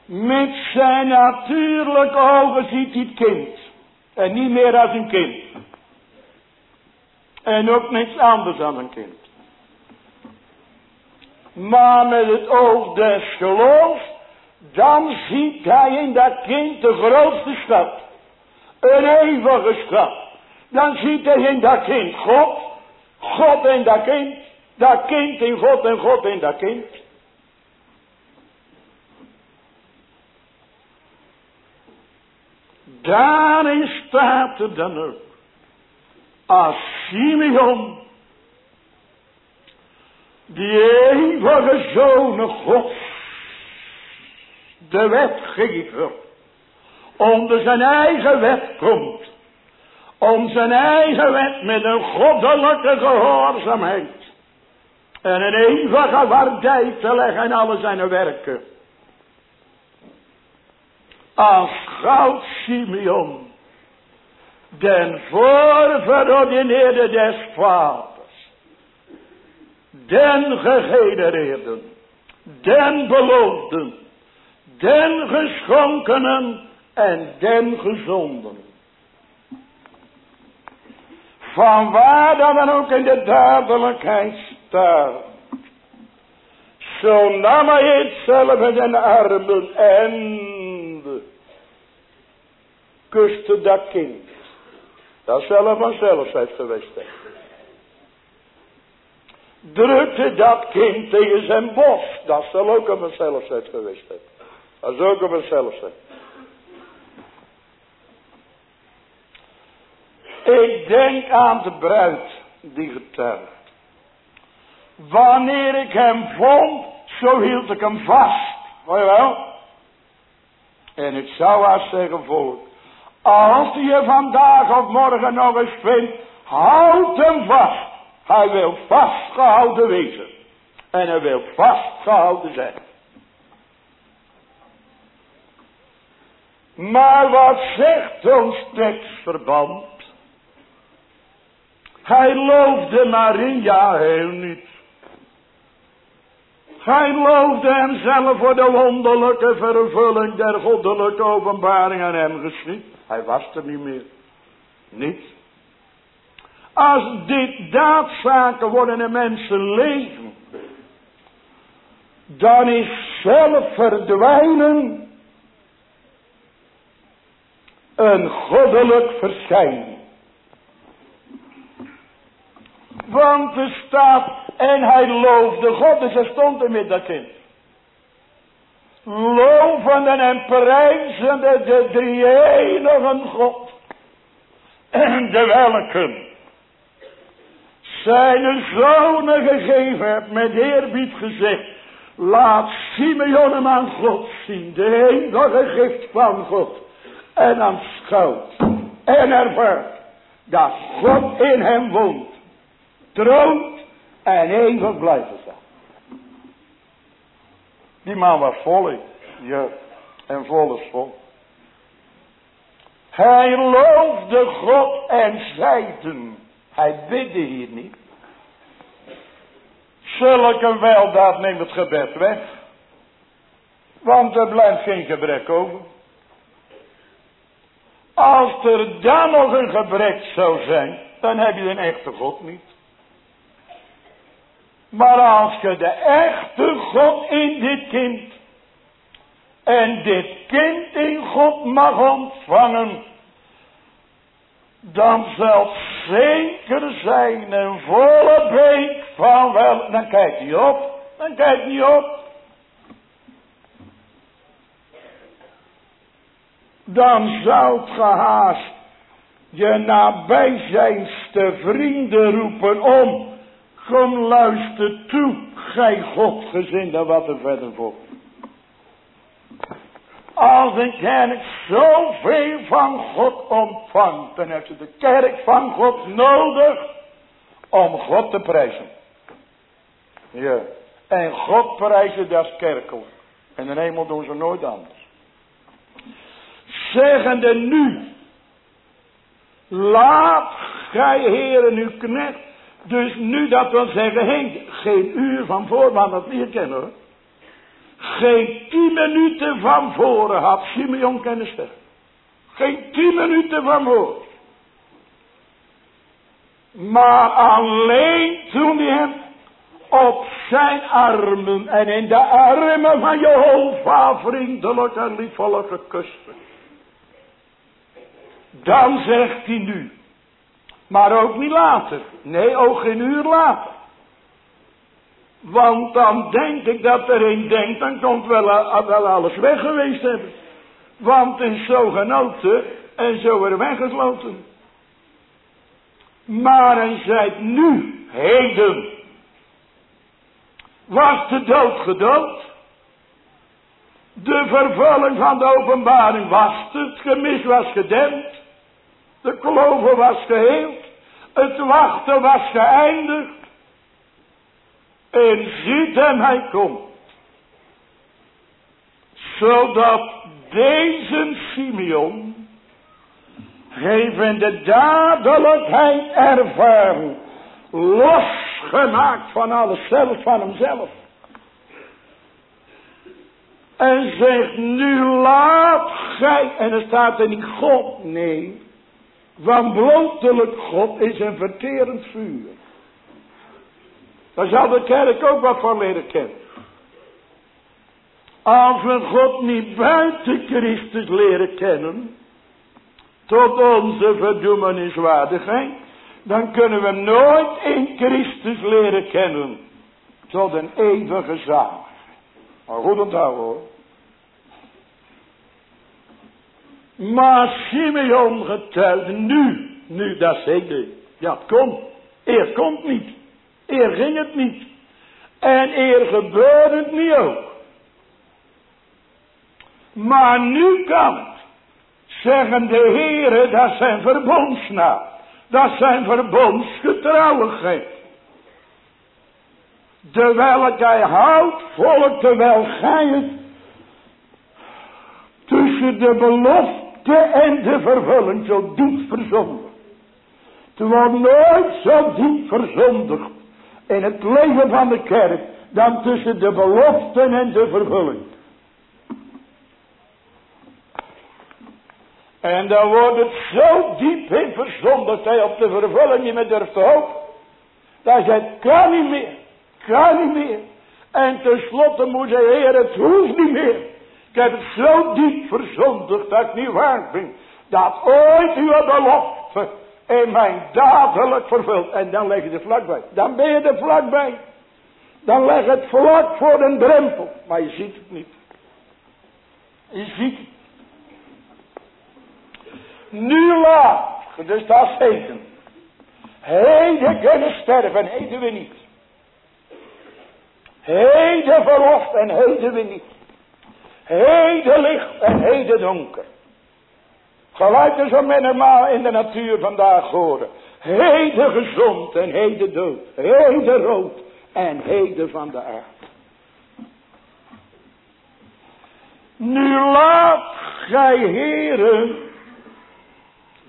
Met zijn natuurlijke ogen ziet hij het kind. En niet meer als een kind. En ook niets anders dan een kind. Maar met het oog des geloofs dan ziet hij in dat kind de grootste stad. Een eeuwige stad. Dan ziet hij in dat kind God. God in dat kind. Dat kind in God en God in dat kind. Daarin staat er dan ook. Als Simeon. Die eeuwige zoon Gods de wetgever onder zijn eigen wet komt. Om zijn eigen wet met een goddelijke gehoorzaamheid. En een eeuwige waardij te leggen in alle zijn werken. Als goud Simeon. Den voorverordineerde des vaders. Den gegenereerden. Den beloofden den geschonkenen en den gezonden. van waar dan ook in de dadelijkheid staat. Zo nam hij het zelf in zijn armen en kuste dat kind. Dat zelf vanzelf heeft geweest. Hè. Drukte dat kind tegen zijn borst. Dat zal ook een vanzelf zijn geweest. Hè. Dat is ook een vanzelf zijn. Ik denk aan de bruid die getuigt. Wanneer ik hem vond, zo hield ik hem vast. Hoor je wel? En ik zou haar zeggen volk. Als je vandaag of morgen nog eens vindt, houd hem vast. Hij wil vastgehouden wezen. En hij wil vastgehouden zijn. Maar wat zegt ons tekstverband? Hij loofde Maria heel niet. Hij hem zelf voor de wonderlijke vervulling der goddelijke openbaring aan hem geschied. Hij was er niet meer. Niet. Als dit daadzaken worden in mensen leven. Dan is zelf verdwijnen een goddelijk verschijning. Want er staat, en hij loofde God, dus er stond er met dat kind. Lovende en prijzende de drie enige God. En de welken zijn zonen gegeven met eerbied gezegd. Laat Simeon hem aan God zien. De enige gift van God. En aanschouwt. En ervaart. Dat God in hem woont troont en eeuwig blijven staan. Die man was vol jeugd en vol is vol. Hij loofde God en zeiden. Hij bidde hier niet. Zulke weldaad neemt het gebed weg. Want er blijft geen gebrek over. Als er dan nog een gebrek zou zijn, dan heb je een echte God niet. Maar als je de echte God in dit kind en dit kind in God mag ontvangen, dan zal zeker zijn een volle beek van wel. Dan kijk niet op, dan kijk niet op. Dan zou gehaast je nabijzijnste vrienden roepen om Kom luister toe, gij Godgezinde, wat er verder volgt. Als een kerk zoveel van God ontvangt, dan heeft ze de kerk van God nodig om God te prijzen. Ja, en God prijzen, dat is kerkel. En in hemel doen ze nooit anders. Zeggende nu, laat gij heren uw knecht dus nu dat wil zeggen, geen, geen uur van voren, dat niet kennen hoor. Geen tien minuten van voren had Simeon kennis Geen tien minuten van voren. Maar alleen toen hij hem op zijn armen en in de armen van Jehovah vriendelijk en liefvollige kuste. Dan zegt hij nu, maar ook niet later. Nee, ook geen uur later. Want dan denk ik dat er een denkt, dan komt wel, eh, wel alles weg geweest hebben. Want is zo genoten en zo weer weggesloten. Maar hij zei nu, heden, was de dood gedood. De vervulling van de openbaring was het, gemis was gedempt. De kloven was geheeld. Het wachten was geëindigd. En ziet hem, hij komt. Zodat deze Simeon in de dadelijkheid ervaren. Losgemaakt van alles zelf, van hemzelf. En zegt, nu laat gij, en er staat er niet God, nee. Blootelijk God is een verterend vuur. Daar zal de kerk ook wat van leren kennen. Als we God niet buiten Christus leren kennen, tot onze verdoemeniswaardigheid, dan kunnen we nooit in Christus leren kennen, tot een eeuwige zaal. Maar goed onthouden hoor. Maar Simeon getuigde nu, nu dat zeker. Ja, het komt. Eer komt niet. Eer ging het niet. En eer gebeurde het niet ook. Maar nu kan het. Zeggen de heren, dat zijn verbondsnaam. Dat zijn verbondsgetrouwigheid. Terwijl hij houdt, volk, terwijl gij het tussen de belofte en de vervulling zo diep verzondigd. Terwijl nooit zo diep verzondigd in het leven van de kerk dan tussen de belofte en de vervulling. En dan wordt het zo diep in verzondigd dat hij op de vervulling niet meer durft te hopen. Dat zegt, kan niet meer, kan niet meer. En tenslotte moet hij, heer, het hoeft niet meer. Ik heb het zo diep verzondigd dat ik niet waard ben. Dat ooit uw belofte in mijn dadelijk vervult. En dan leg je er vlakbij. Dan ben je er vlakbij. Dan leg het vlak voor een drempel. Maar je ziet het niet. Je ziet het. Nu laat. Dus dat is heden. Heden kunnen sterven. Heden we niet. Heden verlost en heden we niet. Heden licht en heden donker. Gelijk wat men normaal in de natuur vandaag horen. Heden gezond en heden dood. Heden rood en heden van de aarde. Nu laat gij heren,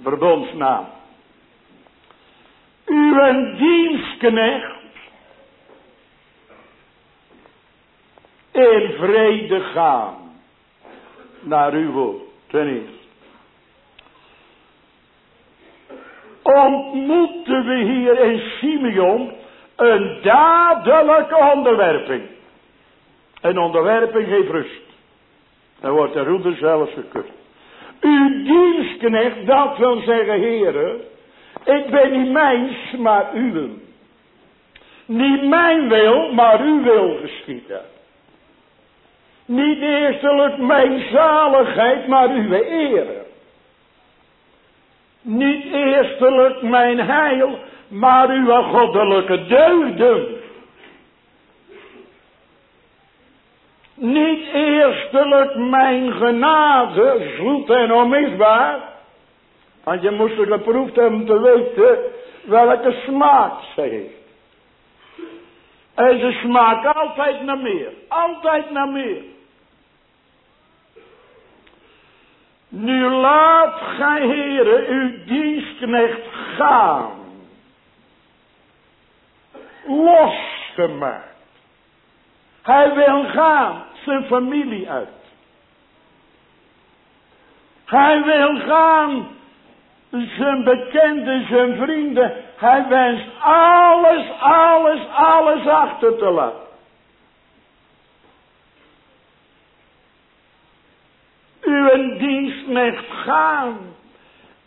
verbondsnaam, uw dienstknecht in vrede gaan naar uw woord. Ten eerste. ontmoeten we hier in Simeon een dadelijke onderwerping. Een onderwerping geeft rust. Dan wordt de roeder zelfs gekust. Uw dienstknecht, dat wil zeggen, heren, ik ben niet mijns, maar uw. Niet mijn wil, maar uw wil geschieden. Niet eerstelijk mijn zaligheid, maar uw eer. Niet eerstelijk mijn heil, maar uw goddelijke deugden. Niet eerstelijk mijn genade, zoet en onmisbaar. Want je moest het geproefd hebben te weten welke smaak ze heeft. En ze smaakt altijd naar meer. Altijd naar meer. Nu laat gij, heren, uw dienstknecht gaan. Losgemaakt. Hij wil gaan, zijn familie uit. Hij wil gaan, zijn bekenden, zijn vrienden. Hij wenst alles, alles, alles achter te laten. Uw dienstnecht gaan.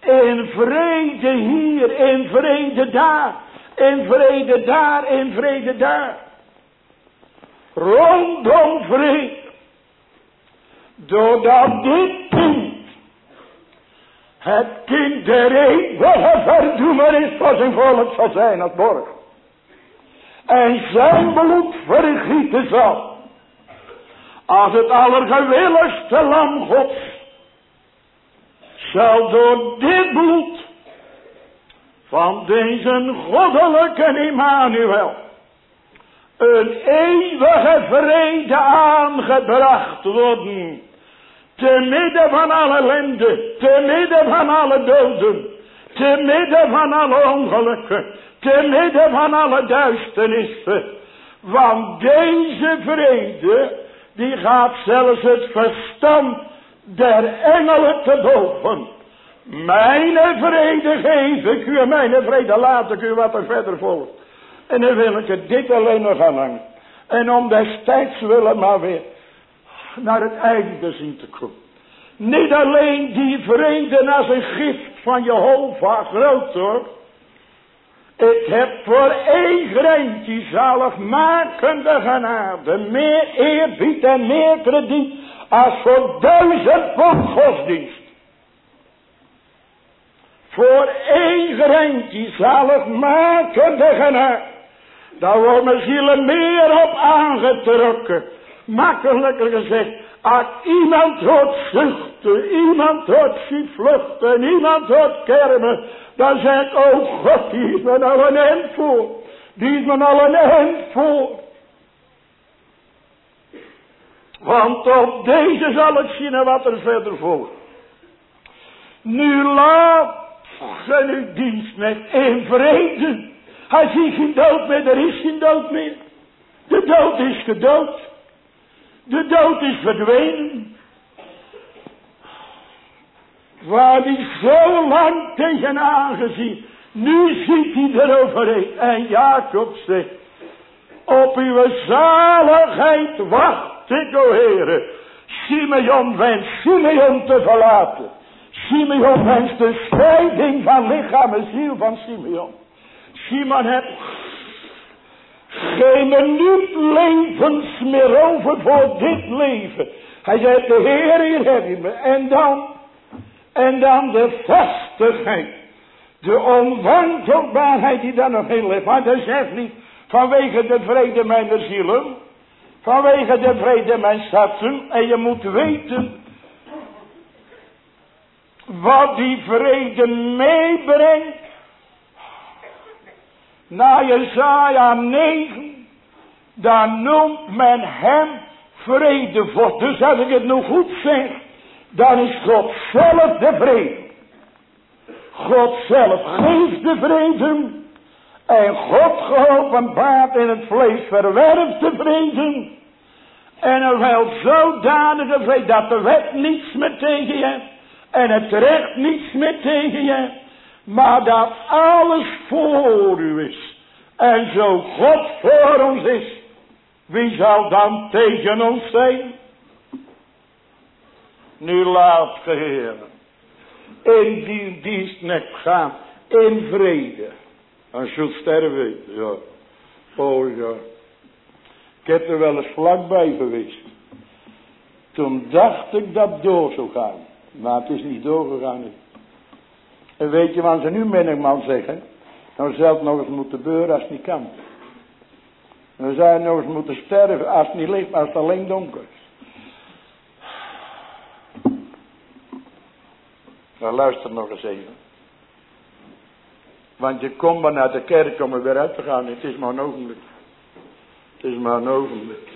In vrede hier, in vrede daar, in vrede daar, in vrede daar. Rondom vrede. Doordat dit kind, het kind der eeuwige verdoemenis van zijn volk zal zijn als borg. En zijn bloed vergieten zal als het allergewilligste lam gods zal door dit bloed van deze goddelijke Emmanuel een eeuwige vrede aangebracht worden. Te midden van alle ellende, te midden van alle doden, te midden van alle ongelukken, te midden van alle duisternissen. Want deze vrede die gaat zelfs het verstand der engelen te boven. Mijn vrede geef ik u en mijn vrede laat ik u wat er verder volgt. En dan wil ik het dit alleen nog aan hangen. En om destijds willen maar weer naar het einde zien te komen. Niet alleen die vrede als een gift van Jehovah groot hoor. Ik heb voor één greintje zaligmakende genade. Meer eerbied en meer krediet. Als voor duizend van godsdienst. Voor één greintje zaligmakende genade. Daar wordt mijn zielen meer op aangetrokken. Makkelijker gezegd. Als iemand hoort zuchten, iemand hoort zien vluchten, iemand hoort kermen, dan zeg ik, oh God, die is me al een eind voor. Die is me al een eind voor. Want op deze zal ik zien wat er verder volgt. Nu laat zijn uw dienst met in vrede. Hij ziet geen dood meer, er is geen dood meer. De dood is gedood. De dood is verdwenen. Waar hij zo lang tegenaan gezien. Nu ziet hij eroverheen. En Jacob zegt. Op uw zaligheid wacht ik, o Heere. Simeon wenst Simeon te verlaten. Simeon wenst de scheiding van lichaam en ziel van Simeon. Simon heeft geen minuut levens meer over voor dit leven. Hij zegt, de Heer hier heb je me. En dan, en dan de vastigheid. De onwankelbaarheid die dan nog in leeft. Maar dat zegt niet, vanwege de vrede mijn zielen. Vanwege de vrede mijn schatsen. En je moet weten, wat die vrede meebrengt na Jezaja 9, dan noemt men hem vredevorst. Dus als ik het nog goed zeg, dan is God zelf de vrede. God zelf geeft de vrede. En God geopenbaard in het vlees verwerft de vrede. En er wel zodanige vrede dat de wet niets meer tegen je. En het recht niets meer tegen je. Maar dat alles voor u is. En zo God voor ons is. Wie zal dan tegen ons zijn? Nu laat de Heer in die dienstnek gaan. In vrede. En zult sterven. Ja. Oh ja. Ik heb er wel eens vlakbij geweest. Toen dacht ik dat door zou gaan. Maar het is niet doorgegaan. En weet je wat ze nu menigman zeggen? Dan zou het nog eens moeten beuren als het niet kan. Dan zou je nog eens moeten sterven als het niet licht, als het alleen donker is. Maar luister nog eens even. Want je komt maar naar de kerk om er weer uit te gaan. Het is maar een ogenblik. Het is maar een ogenblik.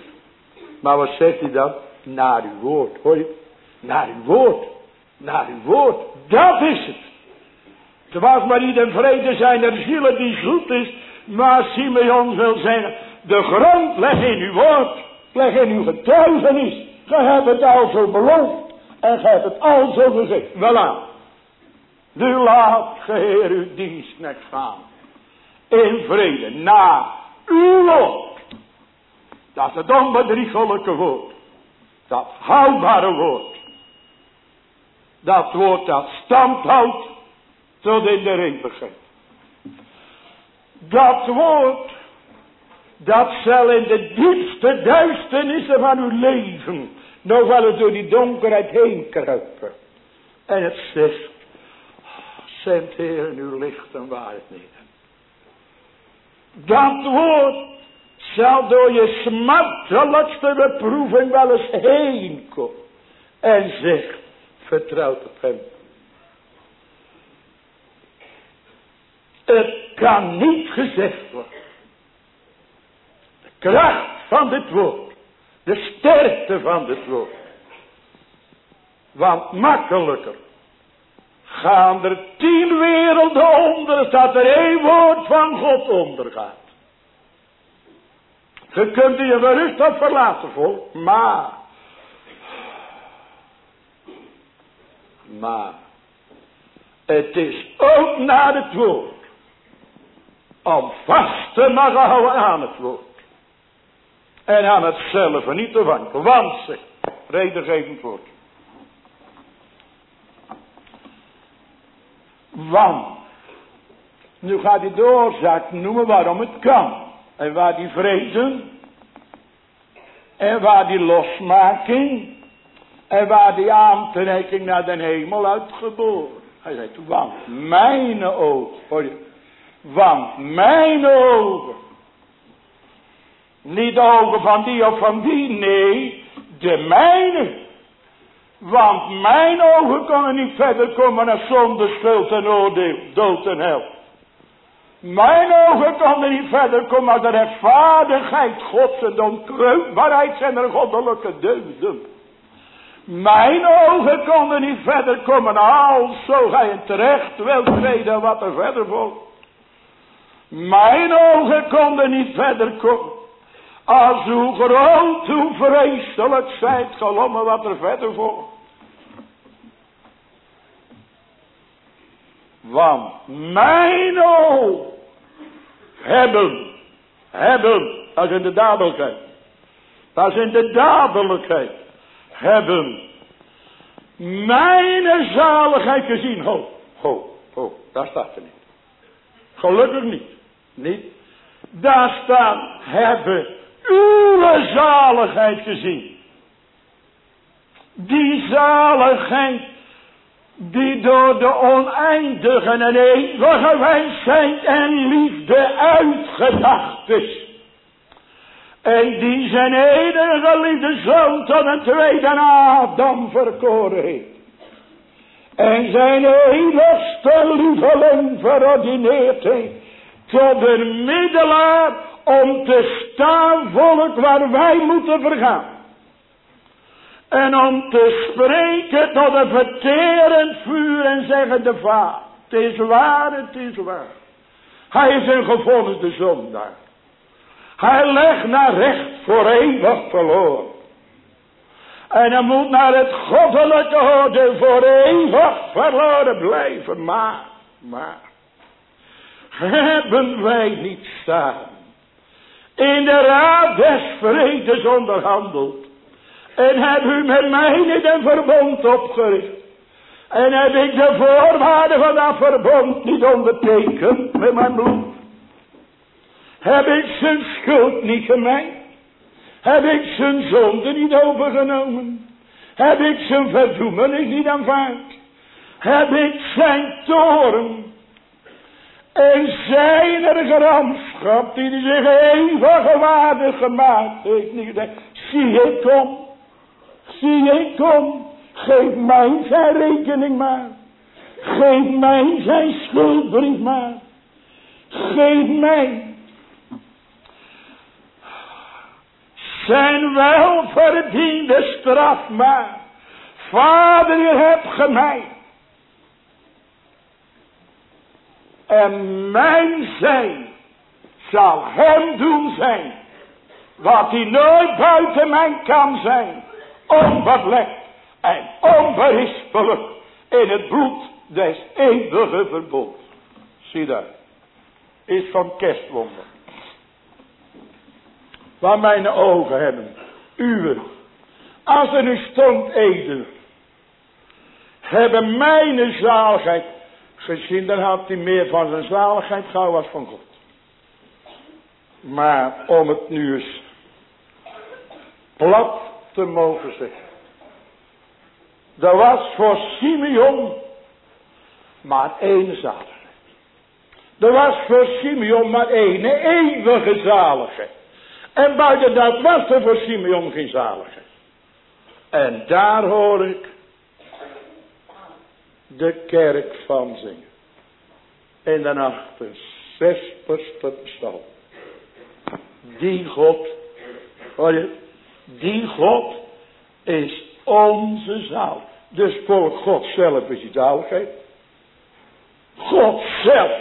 Maar wat zegt hij dan? Naar uw woord. Hoor je? Naar uw woord. Naar uw woord. Dat is het. Terwijl maar niet een vrede zijn er zielen die zoet is. Maar Simeon wil zeggen. De grond leg in uw woord. Leg in uw getuigenis. Ge hebt het al zo beloofd. En ge hebt het al zo gezegd. Wel aan. Nu laat geheer uw dienstnek gaan. In vrede. Na uw woord. Dat het onbedriegelijke woord. Dat houdbare woord. Dat woord dat stand houdt tot in de eeuwigheid. Dat woord, dat zal in de diepste duisternissen van uw leven nog wel eens door die donkerheid heen kruipen. En het zegt, zend Heer uw licht en waarheid neer. Dat woord zal door je smartelijkste beproeving wel eens heen komen. En zegt, vertrouwt op hem. Het kan niet gezegd worden. De kracht van dit woord. De sterkte van dit woord. Want makkelijker gaan er tien werelden onder dat er één woord van God ondergaat. Je kunt je gerust op verlaten volk, maar, maar, Het is ook naar het woord. Om vast te houden aan het woord. En aan hetzelfde niet te wankelen. Want, zeg, redengevend woord. Want, nu gaat hij de oorzaak noemen waarom het kan. En waar die vrezen. En waar die losmaking. En waar die aantrekking naar de hemel uitgeboren. Hij zei, want mijn ogen. Hoor je? Want mijn ogen. Niet de ogen van die of van die. Nee, de mijne. Want mijn ogen konden niet verder komen naar zonde, schuld en oordeel, dood en hel. Mijn ogen konden niet verder komen naar de rechtvaardigheid Gods en de zijn er goddelijke deugden. Mijn ogen konden niet verder komen als zo gij terecht wilt treden wat er verder volgt. Mijn ogen konden niet verder komen. Als hoe groot, hoe vreselijk zijt gelommen wat er verder volgt. Want mijn ogen hebben, hebben, dat is in de dadelijkheid. Dat is in de dadelijkheid. Hebben mijn zaligheid gezien. Ho, ho, ho, daar staat er niet. Gelukkig niet. Niet. Daar staat hebben uw zaligheid gezien. Die zaligheid die door de oneindige en eeuwige wijsheid en liefde uitgedacht is. En die zijn enige liefde zoon tot een tweede Adam verkoren heeft. En zijn enigste lieveling verordineerd heeft. Tot een middelaar om te staan volk waar wij moeten vergaan. En om te spreken tot een verterend vuur en zeggen de vader. Het is waar, het is waar. Hij is een gevonden zondaar. Hij legt naar recht voor eeuwig verloren. En hij moet naar het goddelijke oordeel voor eeuwig verloren blijven. Maar, maar, hebben wij niet staan in de raad des vredes onderhandeld. En heb u met mij in een verbond opgericht. En heb ik de voorwaarden van dat verbond niet ondertekend met mijn bloed. Heb ik zijn schuld niet gemeen? Heb ik zijn zonde niet overgenomen? Heb ik zijn verdoemenis niet aanvaard? Heb ik zijn toren en zijn er gramschap die zich eeuwige waardig gemaakt heeft niet. Zie ik kom, zie ik kom, geef mij zijn rekening maar. Geef mij zijn schuldbrief maar. Geef mij zijn welverdiende straf maar. Vader, je hebt gemeen. En mijn zijn zal hem doen zijn. Wat hij nooit buiten mij kan zijn. Onbevlekt en onberispelijk in het bloed des eeuwige verbond. Zie daar. Is van kerstwonder. Waar mijn ogen hebben. Uwe. Als er nu stond eden. Hebben mijn zaligheid gezien. Dan had hij meer van zijn zaligheid gehad als van God. Maar om het nu eens plat te mogen zeggen. Er was voor Simeon maar één zaligheid. Er was voor Simeon maar één eeuwige zaligheid. En buiten dat was er voor Simeon geen zaligheid. En daar hoor ik de kerk van zingen. En dan achter zestigste psalm. Die God, hoor je, die God is onze zaal. Dus voor God zelf is die zaligheid. God zelf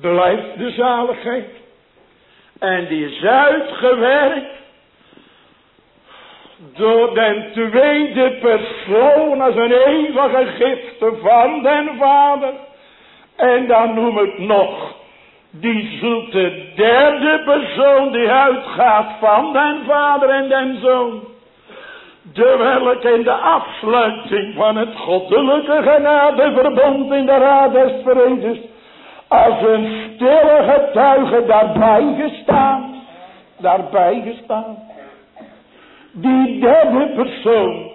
blijft de zaligheid. En die is uitgewerkt door den tweede persoon als een eeuwige gift van den Vader En dan noem ik nog die zoete derde persoon die uitgaat van den vader en den zoon. De welke in de afsluiting van het goddelijke genadeverbond in de raad des vredes als een stille getuige daarbij gestaan. Daarbij gestaan. Die derde persoon.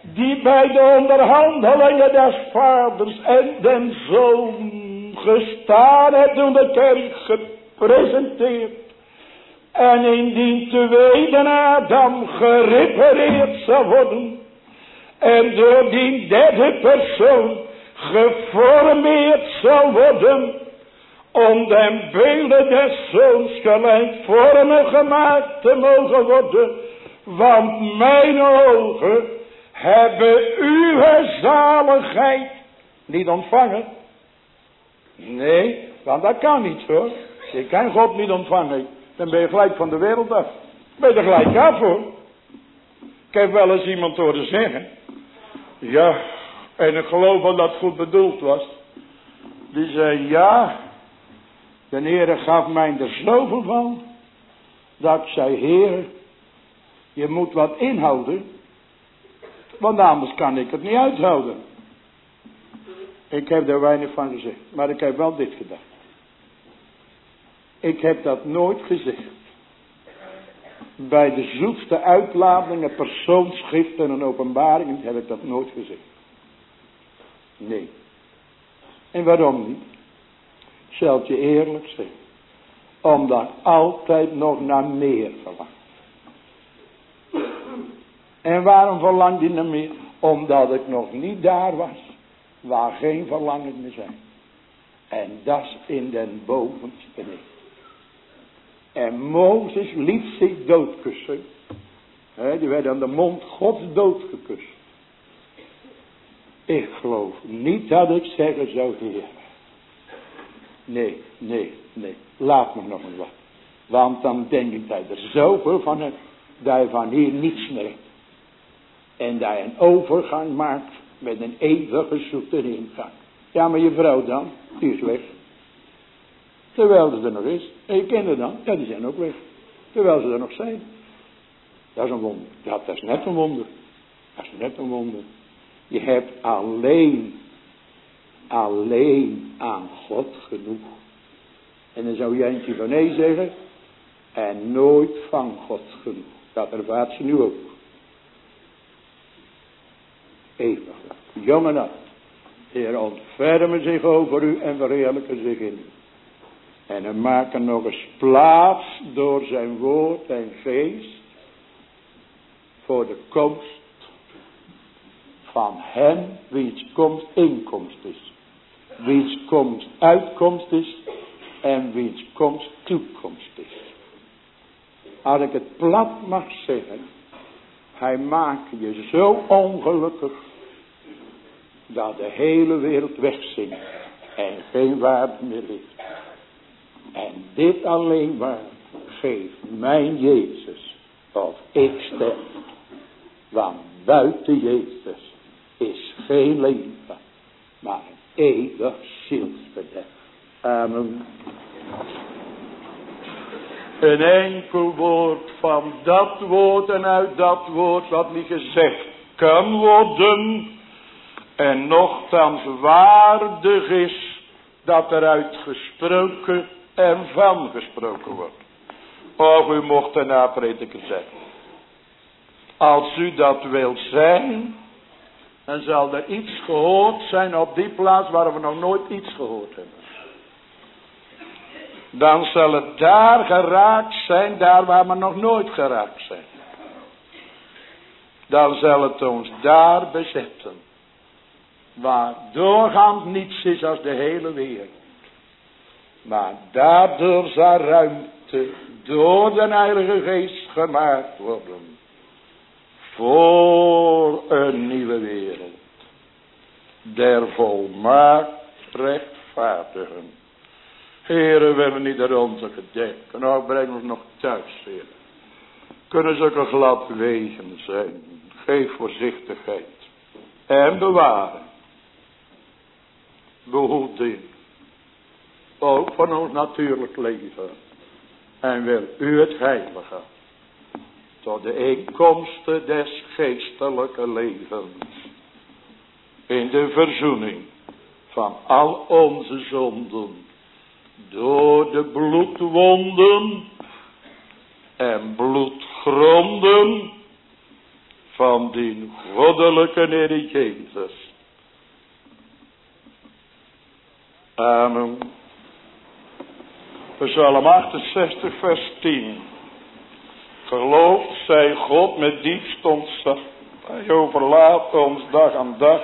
Die bij de onderhandelingen des vaders en den zoon gestaan heeft toen de kerk gepresenteerd. En indien tweede Adam gerepareerd zou worden. En door die derde persoon geformeerd zal worden. Om den beelden des zoons gelijkvormig gemaakt te mogen worden. Want mijn ogen hebben uw zaligheid niet ontvangen. Nee, want dat kan niet hoor. Je kan God niet ontvangen. Dan ben je gelijk van de wereld af. Ben je er gelijk af hoor. Ik heb wel eens iemand horen zeggen. Ja, en ik geloof dat dat goed bedoeld was. Die zei ja. De Heer gaf mij er zoveel van. Dat ik zei, Heer, je moet wat inhouden. Want anders kan ik het niet uithouden. Ik heb er weinig van gezegd. Maar ik heb wel dit gedacht. Ik heb dat nooit gezegd. Bij de zoetste uitladingen, persoonschriften en openbaringen heb ik dat nooit gezegd. Nee. En waarom niet? Zal je eerlijk zeggen. Omdat altijd nog naar meer verlang. En waarom verlang je naar meer? Omdat ik nog niet daar was. Waar geen verlangen meer zijn. En dat is in den bovenste. En Mozes liet zich doodkussen. He, die werd aan de mond gods doodgekust. Ik geloof niet dat ik zeggen zou, Heer. Nee, nee, nee. Laat me nog een wat. Want dan denk ik dat er zoveel van hebt. Dat van hier niets meer. En dat je een overgang maakt met een eeuwige zoete ingang. Ja, maar je vrouw dan, die is weg. Terwijl ze er nog is. En je kinderen dan, ja, die zijn ook weg. Terwijl ze er nog zijn. Dat is een wonder. Ja, dat is net een wonder. Dat is net een wonder. Je hebt alleen, alleen aan God genoeg. En dan zou je eentje van nee zeggen. En nooit van God genoeg. Dat ervaart ze nu ook. Eeuwig. Jongen. Heer ontfermen zich over u en verheerlijken zich in u. En hij maken nog eens plaats door zijn woord en geest. Voor de komst van hem wiens komst inkomst is. Wiens komst uitkomst is. En wiens komst toekomst is. Als ik het plat mag zeggen. Hij maakt je zo ongelukkig. Dat de hele wereld wegzinkt. En geen waarde meer ligt. En dit alleen maar geeft mijn Jezus. Of ik sterf. Want buiten Jezus is geen leven, maar een eeuwig zielsbedef. Amen. Een enkel woord van dat woord en uit dat woord wat niet gezegd kan worden. En nogthans waardig is dat eruit gesproken en van gesproken wordt. Of u mocht een naprediker zijn. Als u dat wilt zijn, dan zal er iets gehoord zijn op die plaats waar we nog nooit iets gehoord hebben. Dan zal het daar geraakt zijn, daar waar we nog nooit geraakt zijn. Dan zal het ons daar bezetten. Waar doorgaans niets is als de hele wereld. Maar daardoor zal ruimte door de Heilige Geest gemaakt worden voor een nieuwe wereld. Der volmaakt rechtvaardigen. Heren, we hebben niet de onze gedenken. Nou, breng ons nog thuis, Heer. Kunnen zulke glad wegen zijn. Geef voorzichtigheid. En bewaren. Behoeding ook van ons natuurlijk leven. En wil u het heilige. Tot de inkomsten des geestelijke levens. In de verzoening van al onze zonden. Door de bloedwonden en bloedgronden van die goddelijke Heer Jezus. Amen. Psalm 68 vers 10. Geloof zij God met diepst ontzag. Hij overlaat ons dag aan dag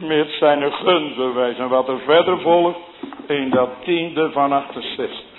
met zijn gunst En wat er verder volgt in dat tiende van 68.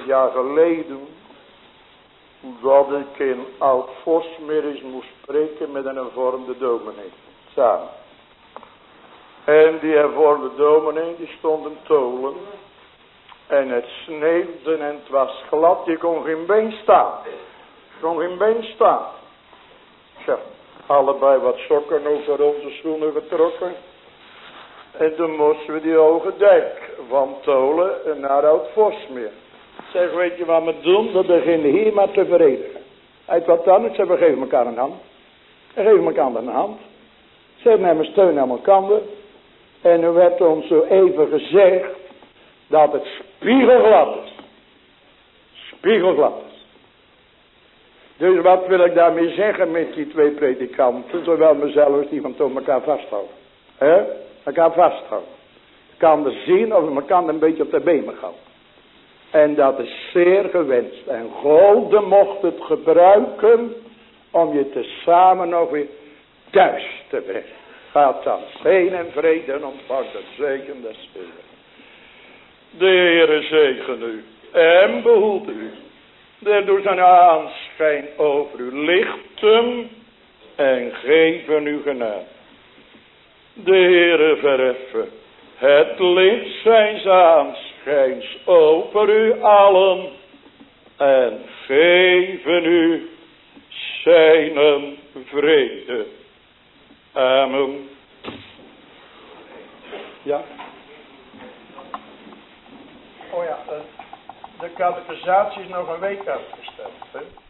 Jaar geleden dat ik in Oud-Vosmeris moest spreken met een hervormde dominee. Samen. En die hervormde dominee die stond een tolen. En het sneeuwde en het was glad. Je kon geen been staan. kon geen been staan. Tja, allebei wat sokken over onze schoenen getrokken. En toen moesten we die hoge dijk van Tolen naar Oud-Vosmeer. Zeg, weet je wat we doen? We beginnen hier maar te verenigen. Uit wat dan? Ze we geven elkaar een hand. We geven elkaar een hand. Ze nemen steun aan elkaar. En er werd ons zo even gezegd dat het spiegelglad is. Spiegelglad is. Dus wat wil ik daarmee zeggen met die twee predikanten, zowel mezelf als die van elkaar vasthouden. He? Elkaar vasthouden. kan er zien of we kan een beetje op de benen gaan. En dat is zeer gewenst. En God mocht het gebruiken om je tezamen nog weer thuis te brengen. Gaat dan heen en vrede en ontvangt het zegen des Heeren. De Heere zegen u en behoed u. De door zijn aanschijn over u lichten en geven u genade. De Heere verheffen het licht zijn aanschijns over u allen en geven u zijn vrede. Amen. Ja. Oh ja, de catechisatie is nog een week uitgesteld.